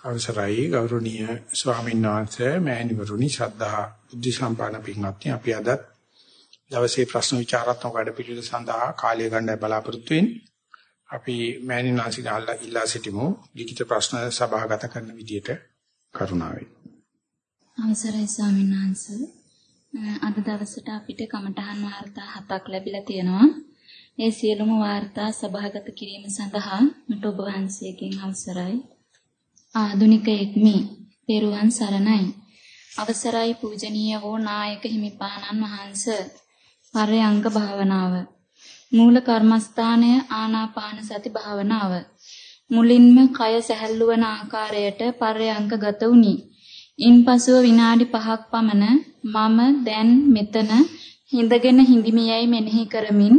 අවසරයි ගෞරවනීය ස්වාමීන් වහන්සේ මෑණිවරුනි ශ්‍රද්ධා බුද්ධ සම්පන්න පින්වත්නි අපි අද දවසේ ප්‍රශ්න විචාරාත්මක වැඩපිළිවෙල සඳහා කාලය ගන්න බලාපොරොත්තු වෙන්නේ. අපි මෑණින් වහන්සේලා ඉල්ලා සිටිමු ලිඛිත ප්‍රශ්න සභාගත කරන විදියට කරුණාවෙන්. අවසරයි ස්වාමීන් වහන්සේ. අද දවසට අපිට කමඨහන් වාර්තා හතක් ලැබිලා තියෙනවා. ඒ සියලුම වාර්තා සභාගත කිරීම සඳහා මට ඔබ වහන්සේගෙන් අවසරයි. ආදුනිකයෙක්මි. පෙරුවන් සරණයි. අවසරයි පූජනීය වූ නායක හිමිපාණන් වහන්ස. පරයංග භාවනාව. මූල කර්මස්ථානය ආනාපාන සති භාවනාව. මුලින්ම කය සැහැල්ලු වන ආකාරයට පරයංගගත වුනි. ඉන්පසුව විනාඩි 5ක් පමණ මම දැන් මෙතන හිඳගෙන හිඳිමියයි මෙනෙහි කරමින්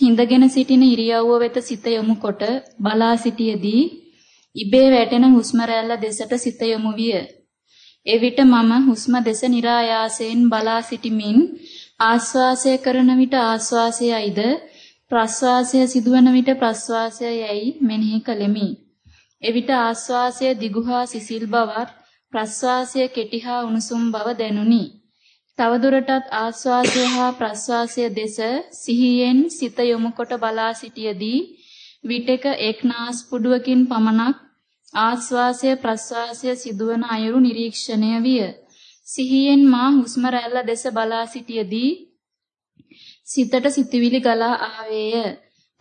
හිඳගෙන සිටින ඉරියව්ව වෙත සිත යොමු කොට බලා සිටියේදී ඉබේ වැටෙන හුස්ම රැල්ල දෙසට සිත යොමු විය. එවිට මම හුස්ම දෙස નિરાයාසයෙන් බලා සිටිමින් ආස්වාසය කරන විට ආස්වාසයයිද ප්‍රස්වාසය සිදුවන විට ප්‍රස්වාසයයි මෙනෙහි කළෙමි. එවිට ආස්වාසය දිගුහා සිසිල් බවත් ප්‍රස්වාසය කෙටිහා උණුසුම් බව දැනුනි. තවදුරටත් ආස්වාසය හා ප්‍රස්වාසය දෙස සිහියෙන් සිත යොමු කොට බලා සිටියේදී විටක එක් නාස් පුඩුවකින් පමණක් ආස්වාසය ප්‍රස්වාසය සිදුවන අයුරු නිරීක්ෂණය විය. සිහියෙන් මා හුස්ම රැල්ල දෙස බලා සිටියේදී සිතට සිතුවිලි ගලා ආවේය.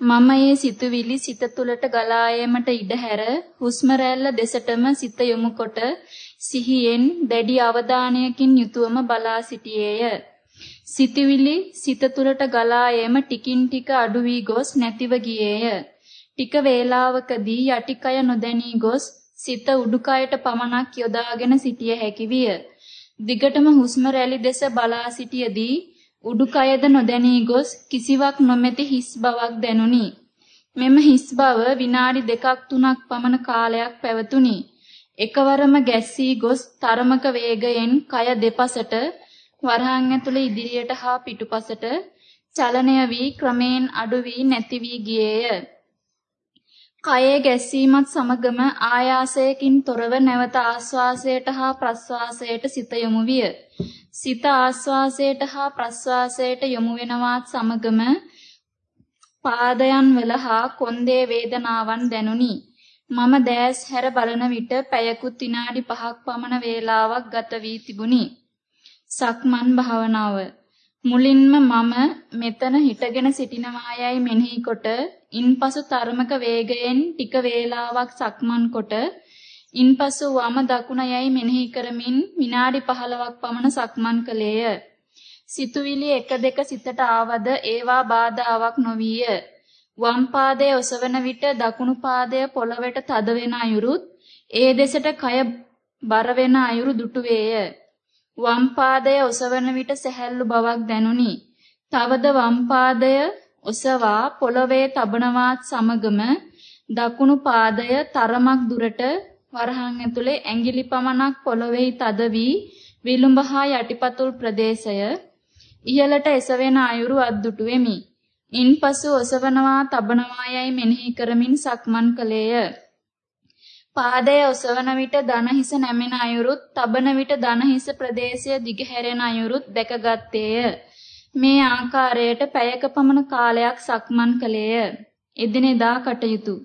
මම ඒ සිතුවිලි සිත තුළට ගලා යාමට ඉඩ හැර හුස්ම රැල්ල දෙසටම සිත යොමු කොට සිහියෙන් දැඩි අවධානයකින් යුතුවම බලා සිටියේය. සිතුවිලි සිත තුළට ගලා යාම ටිකින් ටික අඩු වී ගොස් නැතිව ගියේය. ටික වේලාවකදී යටිකය නොදැනී ගොස් සිත උඩුකයට පමණක් යොදාගෙන සිටිය හැකි විය. දිගටම හුස්ම රැලි දෙස බලා සිටියේදී උඩුකයද නොදැනී ගොස් කිසිවක් නොමැති හිස් බවක් දැනුනි. මෙම හිස් බව විනාඩි දෙකක් තුනක් පමණ කාලයක් පැවතුනි. එකවරම ගැස්සී ගොස් තරමක වේගයෙන් කය දෙපසට වරහන් ඇතුළේ ඉදිරියට හා පිටුපසට චලනය වී ක්‍රමයෙන් අඩු වී නැති වී ගියේය. කයේ ගැස්සීමත් සමගම ආයාසයකින් තොරව නැවත ආස්වාසයට හා ප්‍රස්වාසයට සිත යොමු විය. සිත ආස්වාසයට හා ප්‍රස්වාසයට යොමු වෙනවත් සමගම පාදයන් වල හා කොන්දේ වේදනාවන් දැනුනි. මම දැස් හැර බලන විට පැයකුත් විනාඩි 5ක් පමණ වේලාවක් ගත වී තිබුණි. සක්මන් භාවනාව මුලින්ම මම මෙතන හිටගෙන සිටිනවායයි මෙනෙහි කොට ඉන්පසු තරමක වේගයෙන් ටික වේලාවක් සක්මන් කොට ඉන්පසු වම දකුණ යයි මෙනෙහි කරමින් විනාඩි 15ක් පමණ සක්මන් කළේය. සිතුවිලි එක දෙක සිතට ආවද ඒවා බාධාාවක් නොවිය. වම් පාදයේ ඔසවන විට දකුණු පාදය පොළවට තද වෙන අයුරුත් ඒ දෙසට කය බර වෙන අයුරු දුටුවේය. වම් පාදය ඔසවන විට සැහැල්ලු බවක් දැනුනි. තවද වම් පාදය ඔසවා පොළවේ තබනවත් සමගම දකුණු පාදය තරමක් දුරට වරහන් ඇතුලේ ඇඟිලි පමණක් පොළවේ තද වී විලුඹ හා යටිපතුල් ප්‍රදේශය ඉහළට එසවෙන අයුරු අද්දුටු වෙමි. ඉන්පසු ඔසවනවා තබනවා යයි මෙනෙහි කරමින් සක්මන් කළේය. පාදය ඔසවන විට දන හිස නැමෙන අයුරුත් තබන විට දන හිස ප්‍රදේශය දිගහැරෙන අයුරුත් දැකගත්තේය. මේ ආකාරයට පැයක පමණ කාලයක් සක්මන් කළේය. එදිනෙදා කටයුතු.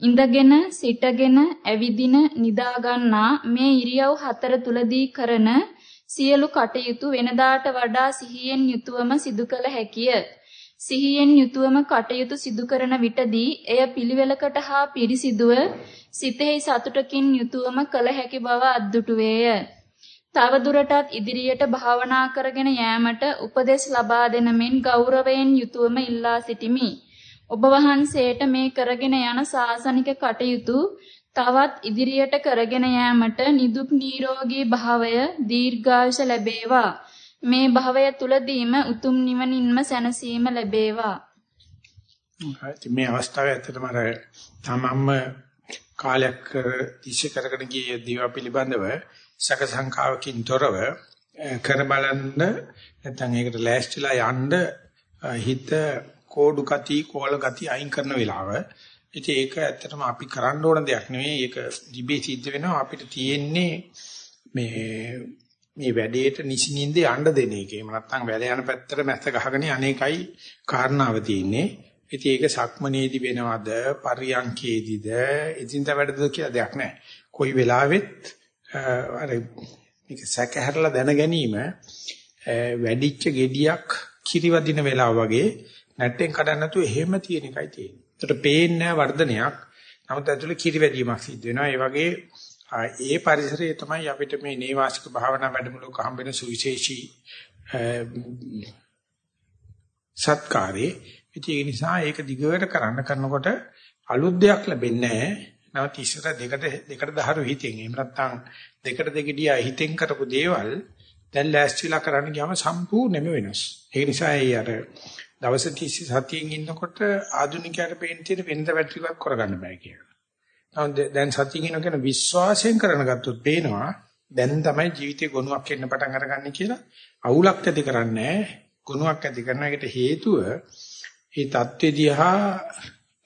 ඉඳගෙන සිටගෙන ඇවිදින නිදාගන්නා මේ ඉරියව් හතර තුලදී කරන සියලු කටයුතු වෙනදාට වඩා සිහියෙන් යුතුවම සිදු කළ හැකිය. සිහියෙන් යුතුවම කටයුතු සිදු කරන විටදී එය පිළිවෙලකට හා පිරිසිදුව සිතෙහි සතුටකින් යුතුවම කළ හැකි බව අද්දුටු වේය. තව දුරටත් ඉදිරියට භාවනා කරගෙන යාමට උපදෙස් ලබා දෙන මෙන් ගෞරවයෙන් යුතුවම ඉල්ලා සිටිමි. ඔබ වහන්සේට මේ කරගෙන යන සාසනික කටයුතු තවත් ඉදිරියට කරගෙන යාමට නිදුක් නිරෝගී භාවය දීර්ඝායුෂ ලැබේවා. මේ භවය තුලදීම උතුම් නිවනින්ම සැනසීම ලැබේවා. මේ අවස්ථාවේ ඇත්තටම අර තමම්ම කාලයක් ඉස්සේ කරගෙන ගිය දේව පිළිබඳව සක සංඛාවකින් තොරව කර බලන්න නැත්නම් ඒකට ලෑස්තිලා යන්න හිත කෝඩු ගති කෝල ගති අයින් කරන වෙලාව ඉතින් ඒක ඇත්තටම අපි කරන්න ඕන දෙයක් නෙවෙයි. ඒක දිබේ සිද්ධ වෙනවා අපිට තියෙන්නේ මේ මේ වැඩේට නිසින්ින්ද යන්න දෙන එක. එහෙම නැත්නම් වැඩ යන පැත්තට මැස්ස ගහගෙන අනේකයි කාරණාව තියෙන්නේ. ඉතින් ඒක සක්මනේදී වෙනවද පරියංකේදීද ඉදින්ද වැඩද කියලා දෙයක් නැහැ. කොයි වෙලාවෙත් අර මේක සැකහැරලා දැන ගැනීම වැඩිච්ච gediyak කිරිවදින වෙලාව වගේ නැට්ටෙන් කඩන්න නැතුව එහෙම තියෙන එකයි තියෙන්නේ. ඒකට පේන්නේ වර්ධනයක්. නමුත් ඇතුලේ කිරිවැදීමක් සිද්ධ වෙනවා. ඒ වගේ ඒ පරිසරය තමයි අපිට මේ නේවාසික භාවනා වැඩමුළුවක හම්බෙන සුවිශේෂී සත්කාරේ. ඒ නිසා ඒක දිගට කරන්න කරනකොට අලුත් දෙයක් ලැබෙන්නේ නැහැ. නැවත ඉස්සර දෙකට දෙකට දහරු හිතෙන්. එහෙම නැත්නම් දෙකට දෙකඩියා හිතෙන් කරපු දේවල් දැන් ලෑස්තිලා කරන්න ගියාම සම්පූර්ණයෙන්ම වෙනස්. ඒ නිසා ඒ අර දවස් 30 සතියෙන් ඉන්නකොට ආධුනිකයට පේන තියෙන වෙනද වැටරිකක් කරගන්න බෑ කියලා. නමුත් දැන් සතියෙන් ඉන්නකන විශ්වාසයෙන් කරන ගත්තොත් පේනවා දැන් තමයි ජීවිතේ ගුණයක් එන්න පටන් අරගන්නේ කියලා අවුලක් ඇති කරන්නේ ගුණයක් ඇති කරන එකට හේතුව ඒ தත්ත්වෙදිහා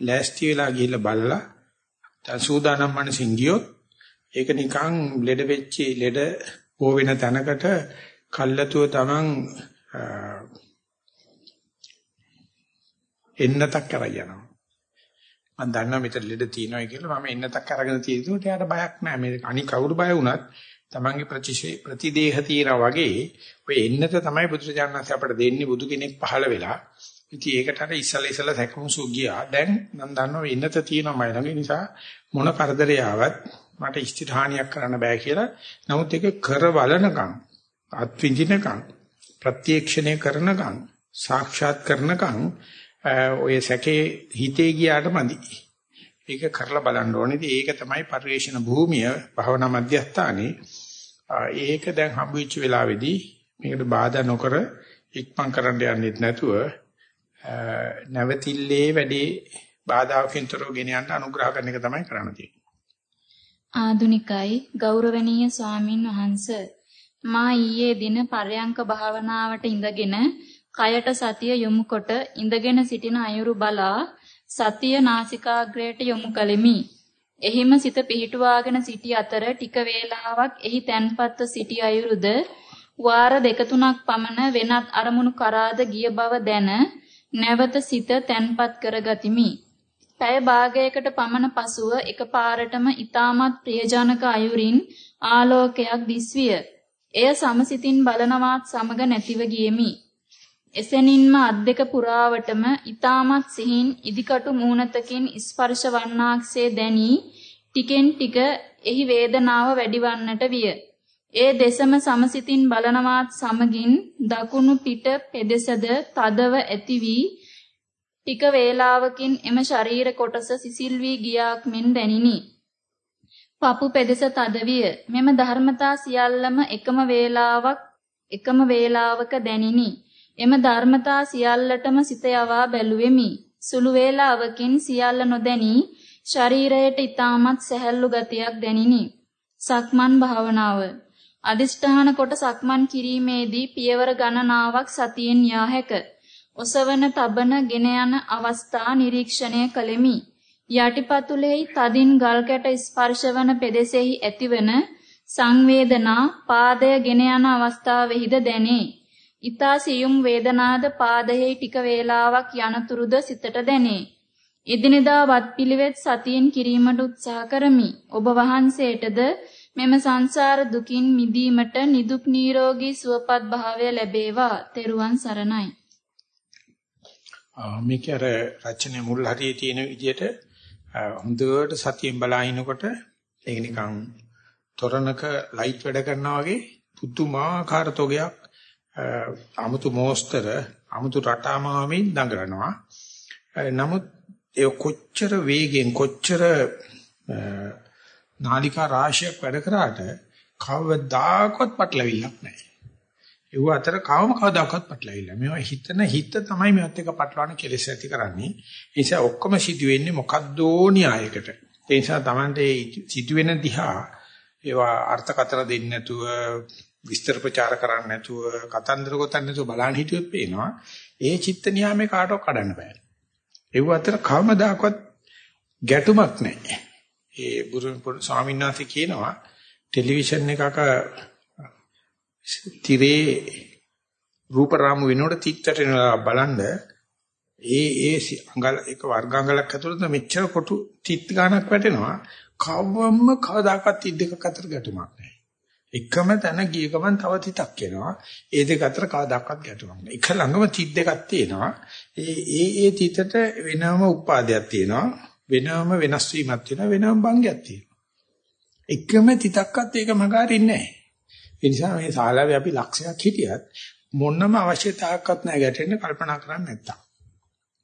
ලෑස්ති වෙලා ගිහිල්ලා බලලා දැන් සූදානම් මනසින් ගියොත් ඒක නිකන් ලෙඩ වෙච්චි ලෙඩ හෝ වෙන තැනකට කල්ලාතුව තමන් එන්නතක් කරා යනවා. මම දන්නවා මෙතන ලෙඩ තියෙනවා කියලා මම එන්නතක් අරගෙන තියෙනකොට එයාට බයක් නැහැ. මේ අනික කවුරු බය වුණත් තමන්ගේ ප්‍රතිශේ ප්‍රතිදේහ තියනා වගේ ඔය එන්නත තමයි බුදුරජාණන් අපට දෙන්නේ බුදු කෙනෙක් පහළ වෙලා. ඉතින් ඒකට අර ඉස්සලා ඉස්සලා සැකමුසු ගියා. දැන් මම දන්නවා එන්නත තියෙනවා මයි ළඟ. නිසා මොන කරදරේ ආවත් මට ස්ථිරහානියක් කරන්න බෑ කියලා. නමුත් ඒක කර බලනකම් අත්විඳිනකම් ප්‍රත්‍යක්ෂණය කරනකම් සාක්ෂාත් කරනකම් ඔය සැකේ හිතේ ගියාට මදි. ඒක කරලා බලන්න ඕනේ. ඒක තමයි පරිවේෂණ භූමිය භවනා මධ්‍යස්ථානේ. ඒක දැන් හම්බුච්ච වෙලාවේදී මේකට බාධා නොකර ඉක්මන් කරන්න යන්නෙත් නැතුව නැවතිල්ලේ වැඩි බාධාකින්තරෝ ගෙන යන්න අනුග්‍රහ කරන එක තමයි කරන්න තියෙන්නේ. ආදුනිකයි ගෞරවනීය ස්වාමින් වහන්සේ මා ඊයේ දින පරයන්ක භාවනාවට ඉඳගෙන කයට සතිය යොමු කොට ඉඳගෙන සිටින අයුරු බලා සතිය නාසිකාග්‍රයට යොමු කළෙමි. එහිම සිත පිහිටුවාගෙන සිටි අතර ටික වේලාවක් එහි තැන්පත්ව සිටි අයුරුද වාර දෙක තුනක් පමණ වෙනත් අරමුණු කරාද ගිය බව දැන නැවත සිත තැන්පත් කරගතිමි. පැය භාගයකට පමණ පසුව එකපාරටම ඊටමත් ප්‍රියජනක අයුරින් ආලෝකයක් දිස්විය. එය සමසිතින් බලනවත් සමග නැතිව ගියෙමි. එසැනින්ම අත් දෙක පුරාවටම ඊටමත් සිහින් ඉදිකටු මූණතකින් ස්පර්ශ වන්නාක්සේ දැනි ටිකෙන් ටික එහි වේදනාව වැඩිවන්නට විය. ඒ දෙසම සමසිතින් බලනවත් සමගින් දකුණු පිට පෙදෙසද තදව ඇති වී ටික වේලාවකින් එම ශරීර කොටස සිසිල් වී ගියාක් මෙන් දැනිනි. පපු පෙදෙස තද විය. මෙම ධර්මතා සියල්ලම එකම වේලාවක් එකම වේලාවක දැනිනි. එම ධර්මතා සියල්ලටම සිත යවා බැලුවෙමි. සුළු වේලාවකින් සියල්ල නොදැනී ශරීරයට ඊටමත් සැහැල්ලු ගතියක් දැනිනි. සක්මන් භාවනාව අදිෂ්ඨාන කොට සක්මන් කිරීමේදී පියවර ගණනාවක් සතියෙන් යා හැක. ඔසවන තබන ගෙන යන අවස්ථා නිරීක්ෂණය කළෙමි. යටිපතුලෙහි තදින් ගල් කැට ස්පර්ශවන පෙදෙසෙහි ඇතිවන සංවේදනා පාදය ගෙන යන අවස්ථාවෙහිද දැනේ. ඊතා සියුම් වේදනාද පාදයේ ටික වේලාවක් යනතුරුද සිතට දැනේ. එදිනෙදා වත්පිළිවෙත් සතියෙන් කිරීමට උත්සාහ කරමි. ඔබ වහන්සේටද මෙම සංසාර දුකින් මිදීමට නිදුක් නිරෝගී සුවපත් භාවය ලැබේවා. තෙරුවන් සරණයි. මේක අර රචනයේ මුල් හරියේ තියෙන විදිහට හොඳට සතියෙන් බලාිනකොට ඒක නිකන් තොරණක ලයිට් වැඩ කරනවා වගේ පුදුමාකාර තෝගයක් අමුතු මෝස්තර අමුතු රටාමාවෙන් දඟලනවා. නමුත් ඒ කොච්චර වේගෙන් කොච්චර නාලිකා රාශියක් වැඩ කරාට කවදාකවත් පටලවිල්ලක් නැහැ. ඒව අතර කවම කවදාකවත් පටලවිල්ල. මේවා හිතන හිත තමයි මේවත් එක පටලවන කෙලෙස් ඇති කරන්නේ. ඒ නිසා ඔක්කොම සිදු වෙන්නේ මොකද්ද න්‍යායකට. ඒ නිසා Tamante සිදු වෙන දිහා ඒවා අර්ථකතන දෙන්නේ නැතුව විස්තර ප්‍රචාර කරන්නේ නැතුව කතන්දර ගොතන්නේ නැතුව බලන්න හිටියොත් පේනවා ඒ චිත්ත නියාමේ කාටවත් කඩන්න බෑ. ඒව අතර කවමදාකවත් ගැටුමක් නැහැ. ඒ බුරුම ස්වාමීන් වහන්සේ කියනවා ටෙලිවිෂන් එකක තිරේ රූප රාමු වෙනකොට තිත්තට බලන්න ඒ ඒ අඟල එක වර්ගාංගලක් ඇතුළත මෙච්චර කොටු තිත් ගානක් වැටෙනවා කවවම කවදාකවත් තිත් දෙකක් අතර ගැටුමක් නැහැ එකම තැන ගිය ගමන් තව තිතක් එනවා. ඒ දෙක අතර කවදාකවත් ගැටුමක් නැහැ එක ළඟම තිත් දෙකක් තියෙනවා. ඒ ඒ ඒ තිතට වෙනම උපාදයක් තියෙනවා. වෙනම වෙනස් වීමක් තියෙනවා. වෙනම භංගයක් තියෙනවා. එකම තිතක්වත් ඒක මගහරින්නේ නැහැ ඒ නිසා මේ ශාලාවේ අපි ලක්ෂයක් හිටියත් මොනම අවශ්‍යතාවයක්වත් නැහැ ගැටෙන්න කල්පනා කරන්නේ නැත්තම්.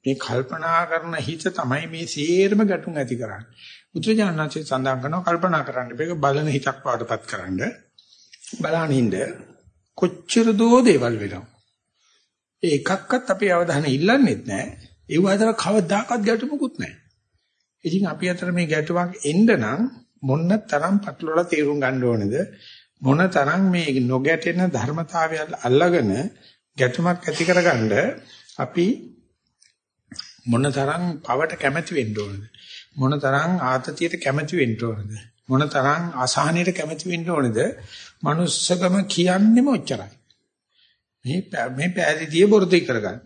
මේ කල්පනා කරන හිත තමයි මේ සේරම ගැටුම් ඇති කරන්නේ. බුදුජානනාංශය සඳහන් කරනවා කල්පනා කරන්න මේක බලන හිතක් පාඩපත් කරන්න. බලනින්ද කොච්චර දෝ දේවල් වෙනවා. ඒ එකක්වත් අපේ අවධානය ඉල්ලන්නේත් නැහැ. ඒ වතර කවදාකවත් ගැටුමකුත් නැහැ. ඉතින් අපි අතර මේ ගැටුමක් එන්න නම් මොන්න තරම් පටලවලා තේරුම් ගන්න ඕනේද? මොන තරම් මේ නොගැටෙන ධර්මතාවය අල්ලගෙන ගැටුමක් ඇති කරගන්න අපි මොනතරම් පවට කැමැති වෙන්න ඕනද මොනතරම් ආතතියට කැමැති වෙන්න ඕනද මොනතරම් අසහනයට කැමැති වෙන්න ඕනද manussකම කියන්නේම ඔච්චරයි. මේ මේ පෑදීතිය බොරුදේ කරගන්න.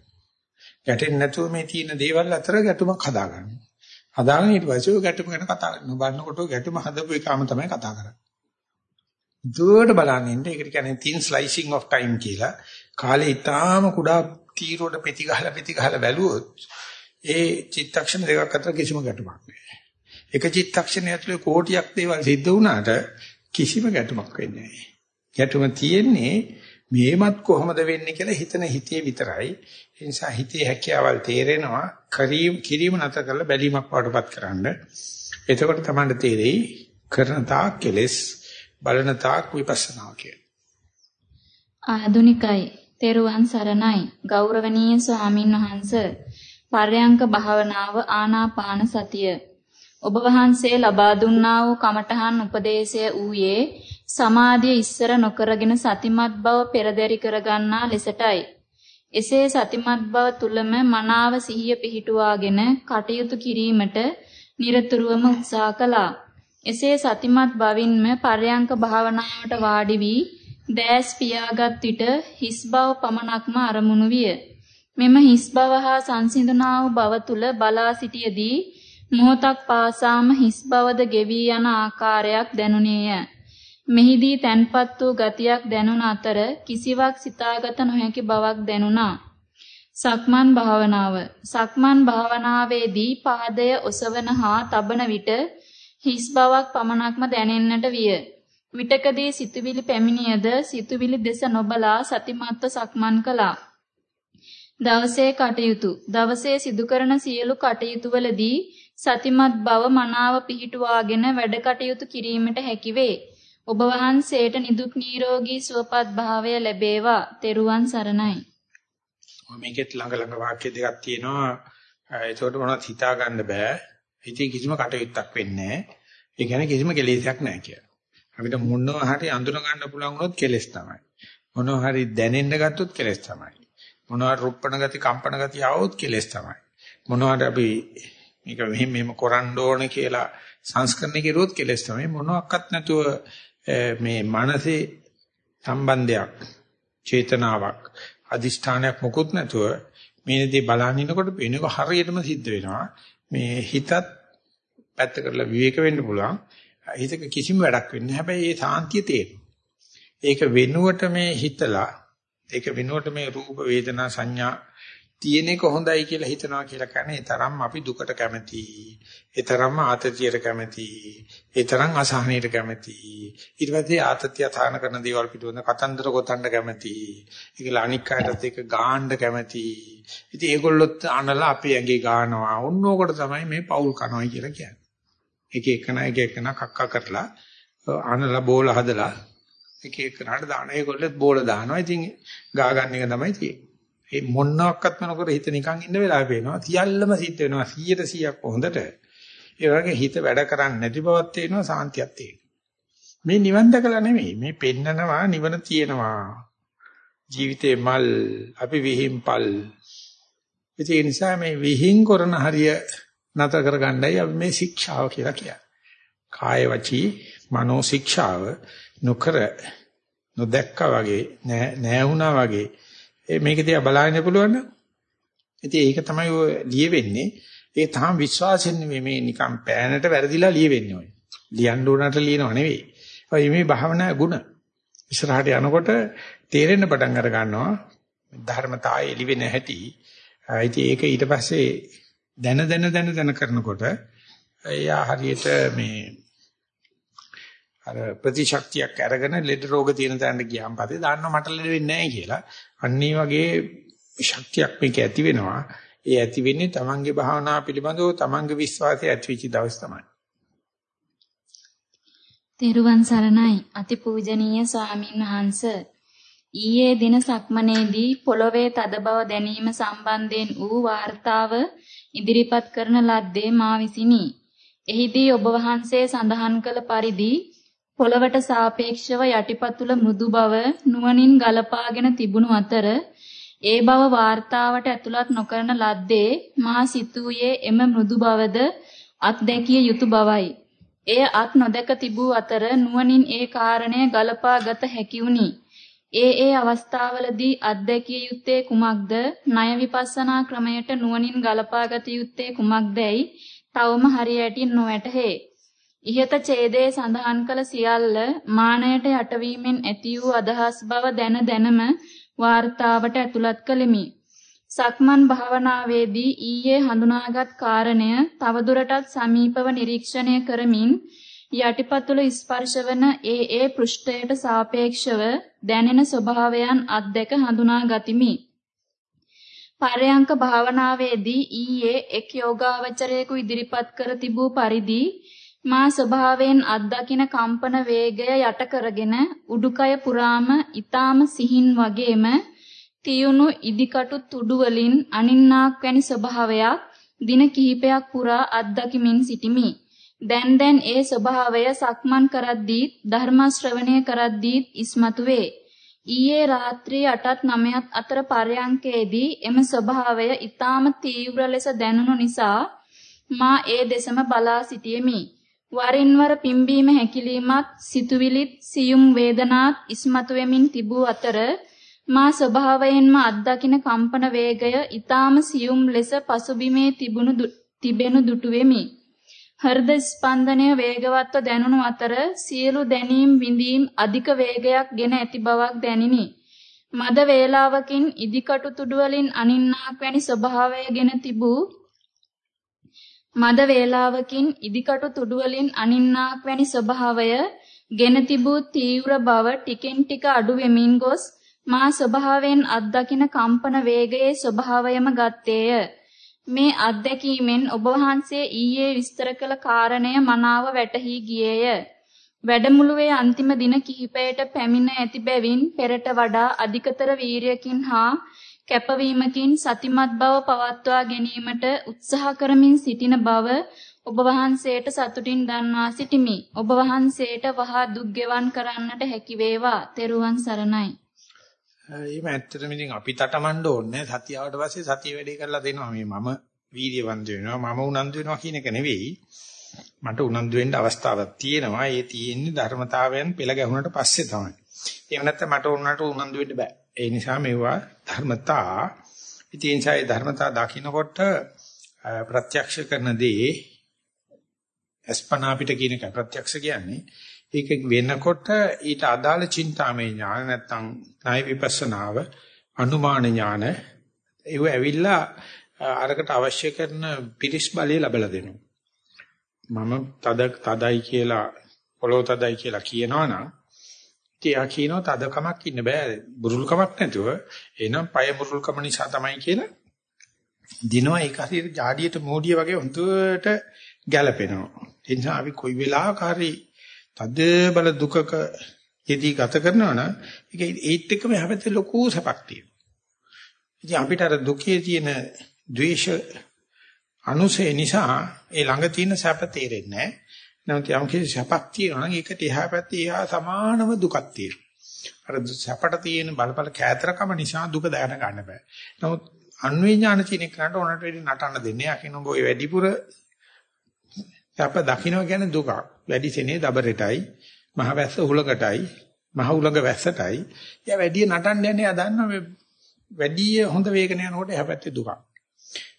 ගැටෙන්නේ නැතුව මේ තියෙන දේවල් අතර ගැටුමක් හදාගන්න. හදාගෙන ඊට පස්සේ ඔය ගැටුම ගැන කතා කරනවා බලනකොට ගැටුම හදපු එකම තමයි කතා කරන්නේ. දුවට බලන්න ඉන්න ඒකට කියන්නේ thin slicing of time කියලා. කාලේ ඊටාම කුඩා තීරුවට පෙති ගහලා පෙති ගහලා බැලුවොත් ඒ චිත්තක්ෂණ දෙකක් අතර කිසිම ගැටුමක් නැහැ. එක චිත්තක්ෂණය ඇතුලේ කෝටියක් දේවල් සිද්ධ වුණාට කිසිම ගැටුමක් වෙන්නේ නැහැ. ගැටුම තියෙන්නේ මේමත් කොහොමද වෙන්නේ කියලා හිතන හිතේ විතරයි. ඒ නිසා හිතේ හැකියාවල් තේරෙනවා කිරීම කිරීම නැතර කරලා බැලීමක් වඩපත් කරන්න. එතකොට තමයි තේරෙයි කරන තාක් කෙලස් බලන තාක් විපස්සනා කියලා. ආධුනිකයි. තෙරුවන් සරණයි. ගෞරවනීය ස්වාමින් වහන්සේ පර්යංක භාවනාව ආනාපාන සතිය ඔබ වහන්සේ ලබා දුන්නා වූ කමඨහන් උපදේශය ඌයේ සමාධිය ඉස්සර නොකරගෙන සතිමත් බව පෙරදරි කරගන්නා ලෙසටයි. එසේ සතිමත් බව තුලම මනාව සිහිය පිහිටුවාගෙන කටයුතු කිරීමට নিরතුරුවම උත්සාහ කළා. එසේ සතිමත් බවින්ම පර්යංක භාවනාවට වාඩි වී දැස් පියාගත් විට හිස් බව පමණක්ම අරමුණු විය. මෙම හිස් බව හා සංසිඳුනා වූ බව තුල බලා සිටියේදී මොහොතක් පාසාම හිස් බවද ගෙවි යන ආකාරයක් දැනුනේය. මෙහිදී තැන්පත් වූ ගතියක් දැනුන අතර කිසිවක් සිතාගත නොහැකි බවක් දැනුණා. සක්මන් භාවනාව සක්මන් භාවනාවේදී පාදය ඔසවන හා තබන විට හිස් බවක් පමණක්ම දැනෙන්නට විය. විටකදී සිතුවිලි පැමිණියද සිතුවිලි දෙස නොබලා සතිමත්ව සක්මන් කළා. දවසේ කටයුතු දවසේ සිදු කරන සියලු කටයුතු වලදී සතිමත් බව මනාව පිහිටුවාගෙන වැඩ කටයුතු කිරීමට හැකි වේ. ඔබ වහන්සේට නිදුක් නිරෝගී සුවපත් භාවය ලැබේවා. තෙරුවන් සරණයි. මේකෙත් ළඟ ළඟ වාක්‍ය දෙකක් තියෙනවා. ඒකට මොනවද හිතා ගන්න බෑ. ඉතින් කිසිම කටයුත්තක් වෙන්නේ නැහැ. ඒ කියන්නේ කිසිම කෙලෙසයක් නැහැ කියලා. අපිට මොනවා හරි අඳුන ගන්න පුළුවන් වුණොත් කෙලස් තමයි. මොනවා හරි දැනෙන්න ගත්තොත් කෙලස් තමයි. මොනවාට රුප්පණ ගති කම්පන ගති આવොත් කෙලස් තමයි. මොනවාට අපි මේක මෙහෙම මෙහෙම කරන්න ඕන කියලා සංස්කරණය කෙරුවොත් කෙලස් තමයි. මොනවත් නැතුව මේ මනසේ සම්බන්ධයක් චේතනාවක් අදිෂ්ඨානයක් මොකුත් නැතුව මේනදී බලන් ඉනකොට වෙනක හරියටම සිද්ධ වෙනවා. මේ හිතත් පැත්ත කරලා විවේක වෙන්න පුළුවන්. හිතක කිසිම වැඩක් වෙන්නේ නැහැ. හැබැයි ඒ සාන්තිය තියෙනවා. ඒක වෙනුවට මේ හිතලා ඒක වෙනුවට මේ රූප වේදනා සංඥා තියෙන එක හොඳයි කියලා හිතනවා කියලා කියන්නේ ඒ තරම් අපි දුකට කැමති. ඒ තරම්ම ආතතියට කැමති. ඒ තරම් අසහනයට කැමති. ඊට පස්සේ ආතතිය තාන කරන දේවල් පිටවෙන කතන්දර ගොතන්න කැමති. ඒකලා අනික් අයටත් ඒක ගාන්න කැමති. ඉතින් ඒගොල්ලොත් අනලා අපේ ඇඟේ ගානවා. ඕනෝකට තමයි මේ පෞල් කනවයි කියලා කියන්නේ. එක එකන එක එකන කක්ක කරලා අනලා බෝල හදලා එක එකනට දාන ඒගොල්ලොත් බෝල දානවා. ඉතින් ගා ගන්න එක තමයි තියෙන්නේ. ඒ මොනක්වත් නොකර හිත නිකන් ඉන්න වෙලාවෙ පේනවා. සියල්ලම සිද්ධ වෙනවා 100ට 100ක් හොඳට. ඒ වගේ හිත වැඩ කරන්නේ නැති බවක් තේනවා සාන්තියක් තේනවා. මේ නිවන් දැකලා නෙමෙයි. මේ පෙන්නනවා නිවන තියෙනවා. ජීවිතේ මල් අපි විහිම්පල්. ඒ නිසා මේ විහිං කරන හරිය නතර කරගන්නයි අපි මේ ශික්ෂාව කියලා කියන්නේ. කාය වචී මනෝ ශික්ෂාව නොකර නොදැක්කා වගේ නෑ වුණා වගේ මේක දිහා බලන්න පුළුවන් නම් ඉතින් ඒක තමයි ඔය ලියෙන්නේ ඒ තාම විශ්වාසෙන් නෙමෙයි මේ නිකන් පෑනට වැරදිලා ලියෙන්නේ ඔය. ලියන්න උනට ලියනව නෙවෙයි. ඔය මේ භාවනා ගුණ ඉස්සරහට යනකොට තේරෙන්න පටන් අර ගන්නවා. ධර්මතාවය එළිවෙ නැහැටි. ඉතින් ඒක ඊට පස්සේ දැන දැන දැන දැන කරනකොට එයා හරියට මේ අර ප්‍රතිශක්තියක් අරගෙන ලෙඩ රෝග තියෙන තැනට ගියාම පස්සේ දාන්න මට ලෙඩ වෙන්නේ නැහැ කියලා. අන්න වගේ ශක්තියක් මේක ඇති වෙනවා. ඒ ඇති වෙන්නේ තමන්ගේ භාවනාව පිළිබඳව තමන්ගේ විශ්වාසය ඇති වෙච්ච දවස් තමයි. තෙරුවන් සරණයි අතිපූජනීය ස්වාමින් වහන්සේ ඊයේ දින සක්මනේදී පොළවේ තද බව දැනීම සම්බන්ධයෙන් වූ වාර්තාව ඉදිරිපත් කරන ලද්දේ මා විසිනි. එහිදී ඔබ වහන්සේ සඳහන් කළ පරිදි පොළවට සාපේක්ෂව යටිපතුල මෘදු බව නුවණින් ගලපාගෙන තිබුණු අතර ඒ බව වාර්තාවට ඇතුළත් නොකරන ලද්දේ මා සිතුවේ එම මෘදු බවද අත්දැකිය යුතු බවයි. එය අත් නොදැක තිබූ අතර නුවණින් ඒ කාරණය ගලපාගත හැකි වුණි. ඒ ඒ අවස්ථාවලදී අත්දැකිය යුත්තේ කුමක්ද? ණය විපස්සනා ක්‍රමයට නුවණින් ගලපාගත යුත්තේ කුමක්දයි තවම හරියට නොවැටහේ. ඉහත ඡේදයේ සඳහන් කළ සියල්ල මානයට යටවීමෙන් ඇති වූ අදහස් බව දැන දැනම වාර්තාවට ඇතුළත් කළෙමි. සක්මන් භාවනාවේදී ඊයේ හඳුනාගත් කාරණය තවදුරටත් සමීපව නිරීක්ෂණය කරමින් යටිපතුල ස්පර්ශවන ඒ ඒ පෘෂ්ඨයට සාපේක්ෂව දැනෙන ස්වභාවයන් අත්දැක හඳුනා ගතිමි. පරයන්ක භාවනාවේදී ඊයේ එක් යෝගාවචරයෙකු ඉදිරිපත් කර තිබූ පරිදි මා ස්වභාවයෙන් අත්දකින කම්පන වේගය යට කරගෙන උඩුකය පුරාම ඊටාම සිහින් වගේම තියුණු ඉදිකටු තුඩු වලින් අනින්නාක් වැනි ස්වභාවයක් දින කිහිපයක් පුරා අත්දකිමින් සිටිමි. දැන් දැන් ඒ ස්වභාවය සක්මන් කරද්දීත් ධර්ම ශ්‍රවණය කරද්දීත් ඉස්මතු වේ. ඊයේ රාත්‍රී 8ත් 9ත් අතර පරයන්කේදී එම ස්වභාවය ඊටාම තීව්‍ර ලෙස දැනුණු නිසා මා ඒ දෙසම බලා සිටියෙමි. වරින් වර පිම්බීම හැකිලීමත් සිතුවිලිත් සියුම් වේදනාත් ඉස්මතු වෙමින් තිබූ අතර මා ස්වභාවයෙන්ම අත්දකින කම්පන වේගය ඊටාම සියුම් ලෙස පසුබිමේ තිබුණු තිබෙනු දුටු වෙමි. හෘද ස්පන්දනය වේගවත්ව දැනුණු අතර සියලු දැනීම් විඳීම් අධික වේගයක් ගෙන ඇති බවක් දැනිනි. මද වේලාවකින් ඉදිකටු තුඩු වලින් අනින්නාක් වැනි ස්වභාවයගෙන තිබූ මද වේලාවකින් ඉදිකටු තුඩු වලින් අනින්නාක් වැනි ස්වභාවය ගෙන තිබූ තීව්‍ර බව ටිකෙන් ටික අඩු වෙමින් ගොස් මා ස්වභාවයෙන් අත්දකින කම්පන වේගයේ ස්වභාවයම ගත්තේය. මේ අත්දැකීමෙන් ඔබ වහන්සේ ඊයේ විස්තර කළ කාරණය මනාව වැටහි ගියේය. වැඩමුළුවේ අන්තිම දින කිහිපයට පැමිණ ඇති බැවින් පෙරට වඩා අධිකතර වීරියකින් හා කැපවීමකින් සතිමත් බව පවත්වා ගැනීමට උත්සාහ කරමින් සිටින බව ඔබ වහන්සේට සතුටින් දන්වා සිටිමි. ඔබ වහන්සේට වහා දුක් ගෙවන් කරන්නට හැකි වේවා. තෙරුවන් සරණයි. එහෙම ඇත්තටම ඉතින් අපි තටමඬ ඕනේ. සතිය ආවට පස්සේ සතිය වැඩි කරලා දෙනවා. මේ මම වීර්යවන්ත වෙනවා. මම උනන්දු වෙනවා කියන එක නෙවෙයි. මට උනන්දු වෙන්න අවස්ථාවක් තියෙනවා. ඒ තියෙන්නේ ධර්මතාවයන් පෙළ ගැහුනට පස්සේ තමයි. එහෙම නැත්නම් මට උනට උනන්දු වෙන්න බෑ. ඒ නිසා මේවා ධර්මතා. ඉතින් ඒ ධර්මතා දකින්නකොට ප්‍රත්‍යක්ෂ කරන දේ අස්පනා පිට කියන එක ප්‍රත්‍යක්ෂ කියන්නේ. ඒක වෙනකොට ඊට අදාළ චින්තාමය ඥාන නැත්නම් ණය විපස්සනාව අනුමාන ඥාන ඒව ඇවිල්ලා අරකට අවශ්‍ය කරන පිරිස් බලය ලැබලා දෙනවා. මම තද තදයි කියලා පොළොව තදයි කියලා කියනවනම් තියා කියනවා තද කමක් ඉන්න බෑ. බුරුල් කමක් නැතුව එහෙනම් පය බුරුල් කම නිසා තමයි කියලා දිනවා. ඒක හරියට ජාඩියට මෝඩිය වගේ හුදුට ගැලපෙනවා ඒ නිසා අපි කොයි වෙලාවක හරි තද බල දුකක යෙදී ගත කරනවා නම් ඒක ඒත් එක්කම හැබැයි ලොකු සැපක් තියෙනවා. ඉතින් අපිට අර දුකේ තියෙන ද්වේෂ අනුසය නිසා ඒ ළඟ තියෙන සැප තේරෙන්නේ නැහැ. නැත්නම් යම් කිසි සැපක් තියෙනවා නම් ඒකට එහා පැත්තේ එහා සමානම දුකක් තියෙනවා. අර සැපට තියෙන බලපල කෑතරකම නිසා දුක දැන ගන්න බෑ. නමුත් අන්වේ ඥාන තියෙන කෙනාට උනට වෙඩි නටන්න දෙන්නේ. යකින් ඔබ ඔය වැඩිපුර සැප දකින්න කියන්නේ දුකක්. වැඩි සෙනේ දබරටයි, මහ වැස්ස උලකටයි, මහ උලඟ වැස්සටයි. එයා වැඩි නටන්න යන්නේ එයා දන්නවා වැඩි හොඳ වේගන යනකොට එහා පැත්තේ දුකක්.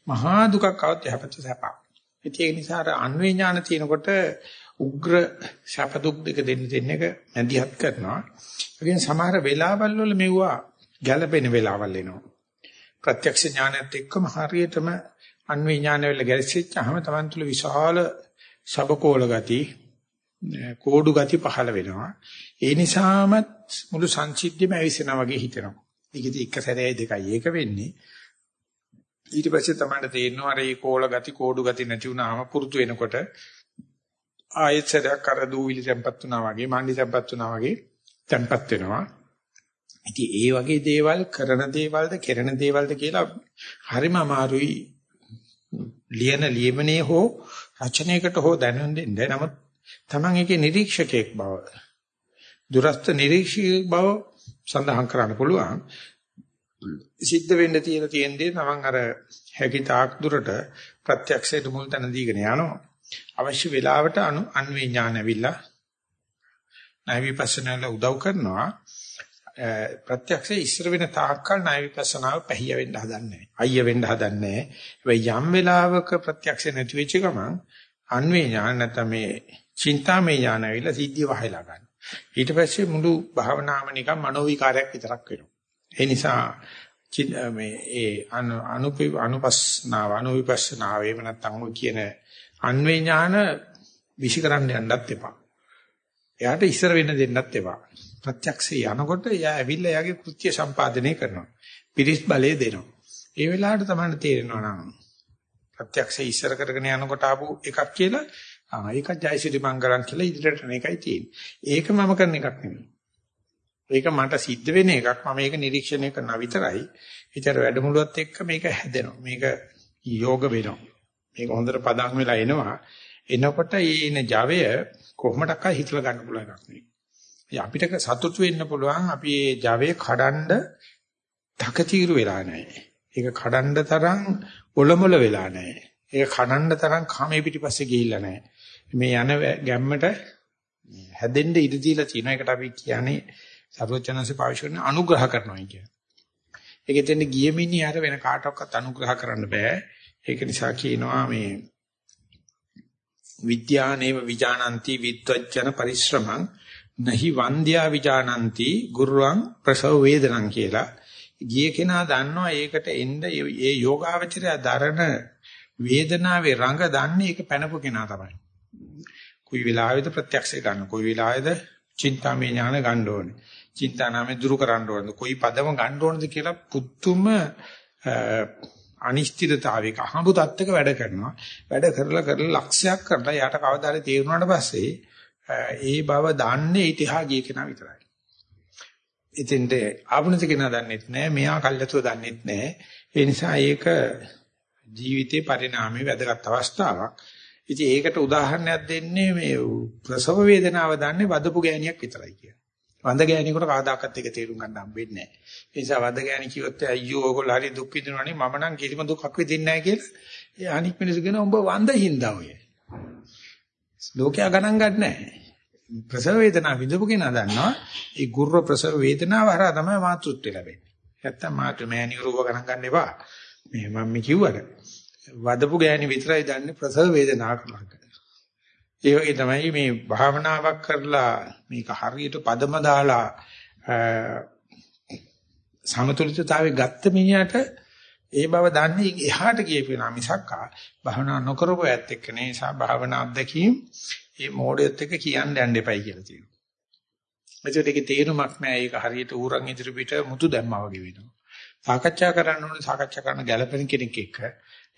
මහා දුකක් આવත් එහා පැත්තේ සැපක්. ඒ නිසා අර අන්වේ ඥාන තියෙනකොට උග්‍ර සැප දුක් දෙක දෙන්න දෙන්න එක මැදිහත් කරනවා. ඒ සමහර වෙලාවල් වල මෙවුවා ගැළපෙන වෙලාවල් එනවා. ප්‍රත්‍යක්ෂ ඥානයත් එක්කම හරියටම අන්වේ ඥාන වල ගැලසිච්චාම Taman තුල විශාල සබකෝල ගති කෝඩු ගති පහළ වෙනවා. ඒ නිසාම මුළු සංසිද්ධියම ඇවිසෙනා වගේ හිතෙනවා. ඒකෙදි එක සැරේයි දෙකයි ඒක වෙන්නේ. ඊට පස්සේ තමයි තේරෙනවා අර මේ කෝල ගති කෝඩු ගති නැති වුනහම පුරුදු වෙනකොට ආයෙත් සැරයක් අර දූවිලි තැම්පත් වුණා වගේ මණ්ඩි තැම්පත් වුණා වගේ තැම්පත් වෙනවා. ඉතින් ඒ වගේ දේවල් කරන දේවල්ද කෙරෙන දේවල්ද කියලා හරිම අමාරුයි ලියන ලියමනේ හෝ රචනයකට හෝ දැනුම් දෙන්න. නමුත් Taman එකේ නිරීක්ෂකයෙක් බව දුරස්ත නිරීක්ෂකයෙක් බව සඳහන් කරන්න පුළුවන්. සිද්ධ වෙන්න තියෙන තියෙන්නේ Taman අර හැකි තාක් දුරට ප්‍රත්‍යක්ෂයට මුල් තැන දීගෙන යනවා. අවශ්‍ය වෙලාවට අනු අන්වේ ඥාන ඇවිල්ලා ණය විපස්සනාල උදව් කරනවා. ප්‍රත්‍යක්ෂයේ ඉස්සර වෙන තාක්කල් ණය විපස්සනාව පැහිය වෙන්න හදන්නේ අයිය වෙන්න හදන්නේ නැහැ. යම් වෙලාවක ප්‍රත්‍යක්ෂ නැති වෙච්ච ගමන් අන්වේ ඥාන නැත්නම් මේ චින්තාමය ඥාන ඇවිල්ලා සිද්ධිය වහලා ගන්න. ඊට පස්සේ මුළු භාවනාවම නිකන් මනෝ විකාරයක් විතරක් වෙනවා. ඒ නිසා මේ ඒ අනුපි අනුපස්සනාව අනුවිපස්සනාව එහෙම නැත්නම් ඔය කියන අන්වේ ඥාන විශ්ිකරන්න යන්නත් එපා. එයාට ඉස්සර වෙන්න දෙන්නත් එපා. ප්‍රත්‍යක්ෂේ යනකොට එයා ඇවිල්ලා එයාගේ කෘත්‍ය සම්පාදනය කරනවා. පිරිස් බලය දෙනවා. ඒ වෙලාවට තමයි තේරෙනවා නම් ප්‍රත්‍යක්ෂේ ඉස්සර කරගෙන යනකොට ආපු එකක් කියලා ආ ඒකත් ජයසිරි මංගලම් කියලා ඉදිරියට යන එකයි තියෙන්නේ. ඒක මම කරන එකක් නෙමෙයි. ඒක මට සිද්ධ වෙන එකක්. මම මේක නිරීක්ෂණය කරනවා විතරයි. ඒතර වැඩමුළුවත් එක්ක මේක හැදෙනවා. මේක යෝග වෙනවා. මේක හොඳට පදම් වෙලා එනවා. එනකොට ඊන Javaය කොහොමඩක්ක හිතලා ගන්න පුළුවන් එකක් නෙවෙයි. අපිට සතුටු වෙන්න පුළුවන් අපි මේ Javaය කඩන්ඩ තකතිරු වෙලා නැහැ. ඒක කඩන්ඩ තරම් ඔලොමල වෙලා නැහැ. ඒක කඩන්ඩ තරම් කාමයේ පිටිපස්සේ ගිහිල්ලා නැහැ. මේ යන ගැම්මට හැදෙන්න ඉඩ දීලා තියෙනවා. ඒකට අපි කියන්නේ සර්වචනන්සේ පාවිච්චි කරන අනුග්‍රහ කරනවා කියන්නේ. ඒකෙන් දෙන්නේ ගිය මිනිහාර වෙන කාටවත් අනුග්‍රහ කරන්න බෑ. ඒක නිසා කියනවා මේ විද්‍යානේව විජානಂತಿ විද්වජන පරිශ්‍රමං නහි වන්ද්‍යා විජානಂತಿ ගුරුවං ප්‍රසව වේදනං කියලා. ගිය කෙනා දන්නවා ඒකට එන්න ඒ යෝගාවචරය දරන වේදනාවේ රඟ දන්නේ ඒක පැනපු කෙනා තමයි. කොයි වෙලාවෙද ප්‍රත්‍යක්ෂය ගන්න කොයි වෙලාවෙද චින්තාමය ඥාන ගන්න ඕනේ චින්තානාමය දුරු කරන්න ඕනේ කොයි පදම ගන්න ඕනද කියලා පුතුම අනිශ්චිතතාවයක අහඹු තත්ත්වක වැඩ කරනවා. වැඩ කරලා කරලා ලක්ෂයක් කරලා යාට කවදාද තේරුණාට පස්සේ ඒ බව දන්නේ ඉතිහා ගිය කෙනා විතරයි. ඉතින්ද ආපුණත කෙනා දන්නෙත් නෑ මෙයා කල්යතුව දන්නෙත් නෑ. ඒ නිසා ඒක ජීවිතේ පරිණාමයේ වැදගත් අවස්ථාවක්. ඉතින් ඒකට උදාහරණයක් දෙන්නේ මේ ප්‍රසව වේදනාව දන්නේ වදපු ගෑණියක් විතරයි කියන. වඳ ගෑණියෙකුට කවදාකවත් ඒක තේරුම් ගන්න හම්බෙන්නේ නැහැ. ඒ නිසා වඳ ගෑණි කිව්වොත් අයියෝ ඕගොල්ලෝ හරි දුක් විඳිනවනේ මම නම් කිසිම දුකක් විඳින්නේ නැහැ කියලා. ඒ අනික් මිනිස්සු කියන උඹ වඳ හින්දා ඔය. ලෝකයා ගණන් ගන්න නැහැ. ප්‍රසව වේදනාව විඳපු කෙනා දන්නවා ඒ ගුර්ර ප්‍රසව වේදනාව හරහා තමයි මාතෘත්වය ලැබෙන්නේ. නැත්තම් මාතෘ මෑණියෝ රූප ගණන් ගන්න එපා. මේ මම කිව්වට වදපු ගෑණි විතරයි දන්නේ ප්‍රසව වේදනාවක් නේද. ඒ වගේ තමයි මේ භාවනාවක් කරලා මේක හරියට පදම දාලා සමතුලිතතාවයේ ගත්ත මිනිහට ඒ බව දන්නේ එහාට ගියපේනා මිසක් භාවනා නොකරපු ඇත්ත එක්ක නේ නිසා භාවනා අත්දැකීම් මේ මොඩෙත් එක්ක කියන්න යන්න එපයි කියලා තියෙනවා. එතකොට ඒකේ තේරුමක් නෑ ඒක හරියට ඌරන් ඉදිරි පිට මුතු දැම්මා වගේ වෙනවා. සාකච්ඡා කරන්න ඕනේ සාකච්ඡා කරන ගැළපෙන කෙනෙක් එක්ක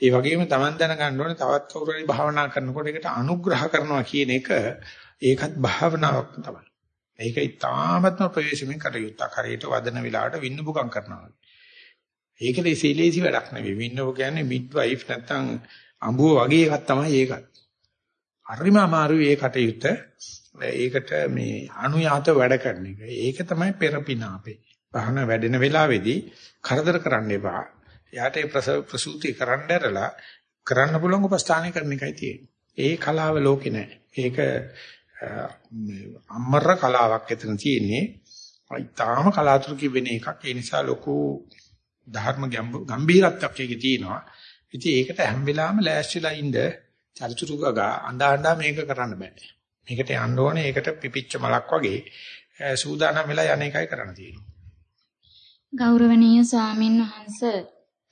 ඒ වගේම Taman දැනගන්න ඕනේ තවත් කවුරු හරි භාවනා කරනකොට ඒකට අනුග්‍රහ කරනවා කියන එක ඒකත් භාවනාවක් තමයි. ඒක ඉතාමත්ම ප්‍රවේශමෙන් කටයුත්තක්. හරියට වදන වෙලාවට වින්නපුකම් කරනවා. ඒකේ සීලේසි වැඩක් නෙවෙයි. වින්නපු කියන්නේ මිඩ්වයිෆ් නැත්තම් අඹුව වගේ එකක් තමයි ඒකත්. හරිම අමාරුයි ඒ කටයුත්ත. ඒකට මේ අනුයාත වැඩ කරන එක. ඒක තමයි පෙරපින අපේ. භාවනා වැඩෙන වෙලාවේදී කරදර කරන්න එපා. එයාට ඒ ප්‍රසූති කරන්න ඇරලා කරන්න පුළුවන් උපස්ථානය කරන එකයි තියෙන්නේ. ඒ කලාව ලෝකේ නැහැ. ඒක අමර කලාවක් එතන තියෙන්නේ. ඊටාම කලාතුරකින් වෙන එකක්. ඒ නිසා ලොකු ධර්ම ගැඹීරත්වයක් ඒකේ තියෙනවා. ඉතින් ඒකට හැම වෙලාවෙම ලෑස්තිලා ඉඳ චරිචුරු ගගා අඬා අඬා මේක කරන්න බෑ. මේකට යන්න ඕනේ ඒකට පිපිච්ච මලක් වගේ සූදානම් වෙලා යන එකයි කරන්න තියෙන්නේ. ගෞරවනීය ස්වාමින් වහන්සේ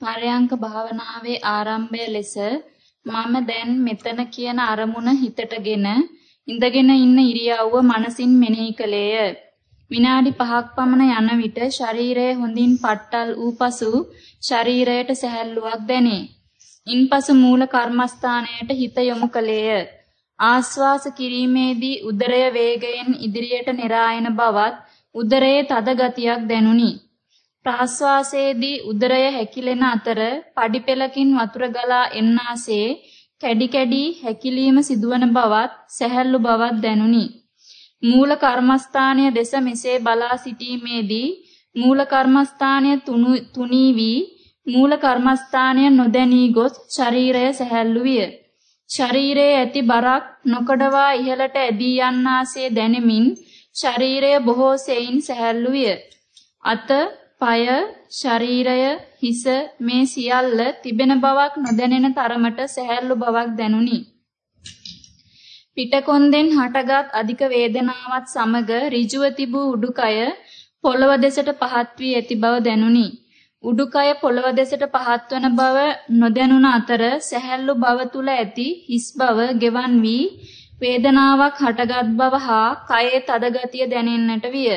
පරයන්ක භාවනාවේ ආරම්භය ලෙස මම දැන් මෙතන කියන අරමුණ හිතටගෙන ඉඳගෙන ඉන්න ඉරියව්ව මනසින් මෙනෙහි කළේය. විනාඩි 5ක් පමණ යන විට ශරීරය හොඳින් පట్టල් වූ පසු ශරීරයට සැහැල්ලුවක් දැනේ. ඉන්පසු මූල කර්මස්ථානයට හිත යොමු කළේය. ආස්වාස කිරීමේදී උදරය වේගයෙන් ඉදිරියට නෙරායන බවත් උදරයේ තද ගතියක් දැනුනි. ප්‍රාශ්වාසයේදී උදරය හැකිලෙන අතර පඩිපෙලකින් වතුර ගලා එන්නාසේ කැඩි කැඩි හැකිලීම සිදුවන බවත් සැහැල්ලු බවක් දැනුනි. මූල කර්මස්ථානය දෙස මෙසේ බලා සිටීමේදී මූල කර්මස්ථානය තුනී වී මූල කර්මස්ථානය නොදැනී ගොස් ශරීරය සැහැල්ලු විය. ශරීරයේ ඇති බරක් නොකඩවා ඉහළට ඇදී යන්නාසේ දැනෙමින් ශරීරය බොහෝ සෙයින් සැහැල්ලු විය. අත, পায়, ශරීරය, හිස මේ සියල්ල තිබෙන බවක් නොදැනෙන තරමට සැහැල්ලු බවක් දැනුනි. පිටකොන්දෙන් හටගත් අධික වේදනාවත් සමග ඍජුව තිබූ උඩුකය පොළව දෙසට පහත් වී ඇති බව දැනුනි. උඩුකය පොළව දෙසට පහත් වන බව නොදැනුණ අතර සැහැල්ලු බව තුල ඇති හිස් බව ගෙවන් වී වේදනාවක් හටගත් බව හා කයේ තද ගතිය දැනෙන්නට විය.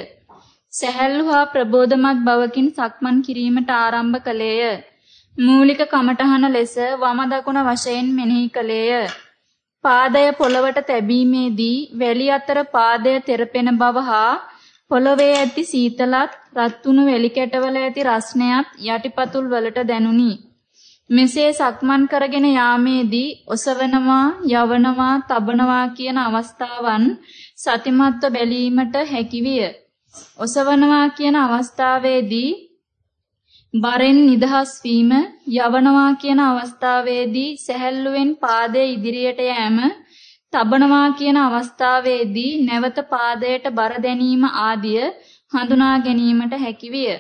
සැහැල්ලු හා ප්‍රබෝධමත් බවකින් සක්මන් කිරීමට ආරම්භ කළේය. මූලික කමඨහන ලෙස වම දකුණ වශයෙන් මෙනෙහි කළේය. පාදය පොළවට තැබීමේදී වැලි අතර පාදය තෙරපෙන බව හා පොළවේ ඇති සීතලත් රත්තුණු වැලි කැටවල ඇති රස්නයත් යටිපතුල් වලට දැනුනි. මෙසේ සක්මන් කරගෙන යාමේදී ඔසවනවා, යවනවා, තබනවා කියන අවස්ථාවන් සතිමත්ව බැලීමට හැකිවිය. ඔසවනවා කියන අවස්ථාවේදී බරෙන් නිදහස් වීම යවනවා කියන අවස්ථාවේදී සැහැල්ලුවෙන් පාදයේ ඉදිරියට යෑම තබනවා කියන අවස්ථාවේදී නැවත පාදයට බර දැනීම ආදිය හඳුනා ගැනීමට හැකිවිය.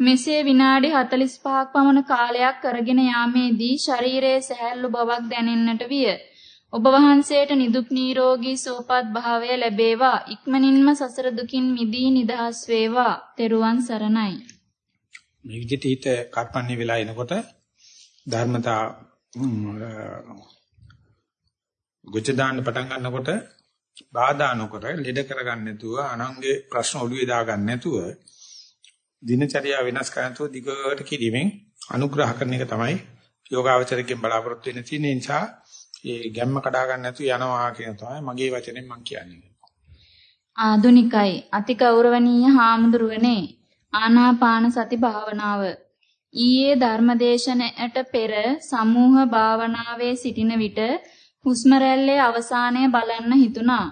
මෙසේ විනාඩි 45ක් පමණ කාලයක් කරගෙන යාමේදී ශරීරයේ සැහැල්ලු බවක් දැනෙන්නට විය. ඔබ වහන්සේට නිදුක් නිරෝගී සුවපත් භාවය ලැබේවා. ඉක්මනින්ම සසර දුකින් මිදී නිදහස් වේවා. තෙරුවන් සරණයි. මේ විදිහට හිත කර්පන්නේ වෙලා එනකොට ධර්මතා ගොච දාන්න පටන් ගන්නකොට බාධා නොකර ලෙඩ කරගන්න නැතුව අනංගේ ප්‍රශ්න ඔළුවේ දාගන්න නැතුව දිනචර්යා වෙනස් කරනතෝ දිගට කිරීමෙන් අනුග්‍රහ කරන එක තමයි යෝගාවචරයෙන් බලාපොරොත්තු වෙන තියෙන නිසා ඒ ගැම්ම කඩා ගන්න නැතුව යනවා කියන තමයි මගේ වචනෙන් මම කියන්නේ. ආදුනිකයි අති ගෞරවනීය හාමුදුරුවනේ ආනාපාන සති භාවනාව ඊයේ ධර්මදේශනයට පෙර සමූහ භාවනාවේ සිටින විට හුස්ම රැල්ලේ අවසානය බලන්න හිතුණා.